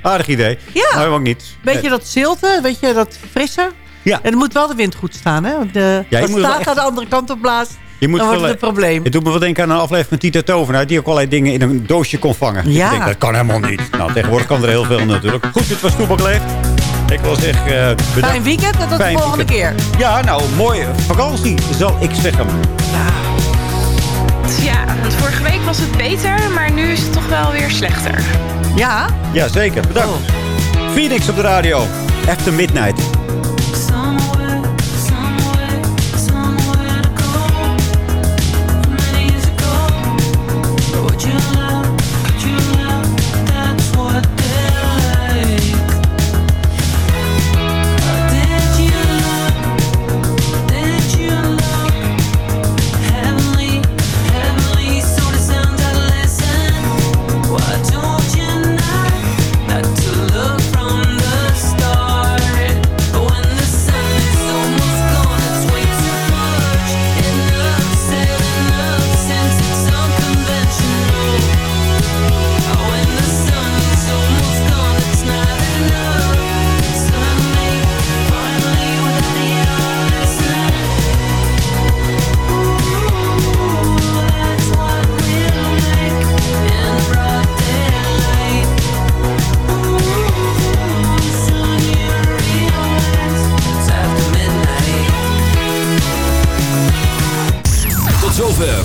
Aardig idee. Ja. Maar ook niet. Weet je dat zilte, weet je dat frisse? Ja. En er moet wel de wind goed staan, hè? Want de, Ja, als het wel staat echt- aan de andere kant op blaast, Je moet dan wordt wel, het een probleem. Het doet me wel denken aan een aflevering van Tita Tovenaar... die ook allerlei dingen in een doosje kon vangen. Ja. Ik denk, dat kan helemaal niet. Nou, tegenwoordig kan er heel veel natuurlijk. Goed, dit was Toepak. Ik wil zeggen, eh, bedankt. Fijn weekend en tot de Fijn volgende weekend. keer. Ja, nou, mooie vakantie, zal ik zeggen. Ja, want vorige week was het beter, maar nu is het toch wel weer slechter. Ja? Ja, zeker. Bedankt. Phoenix op de radio. After Midnight.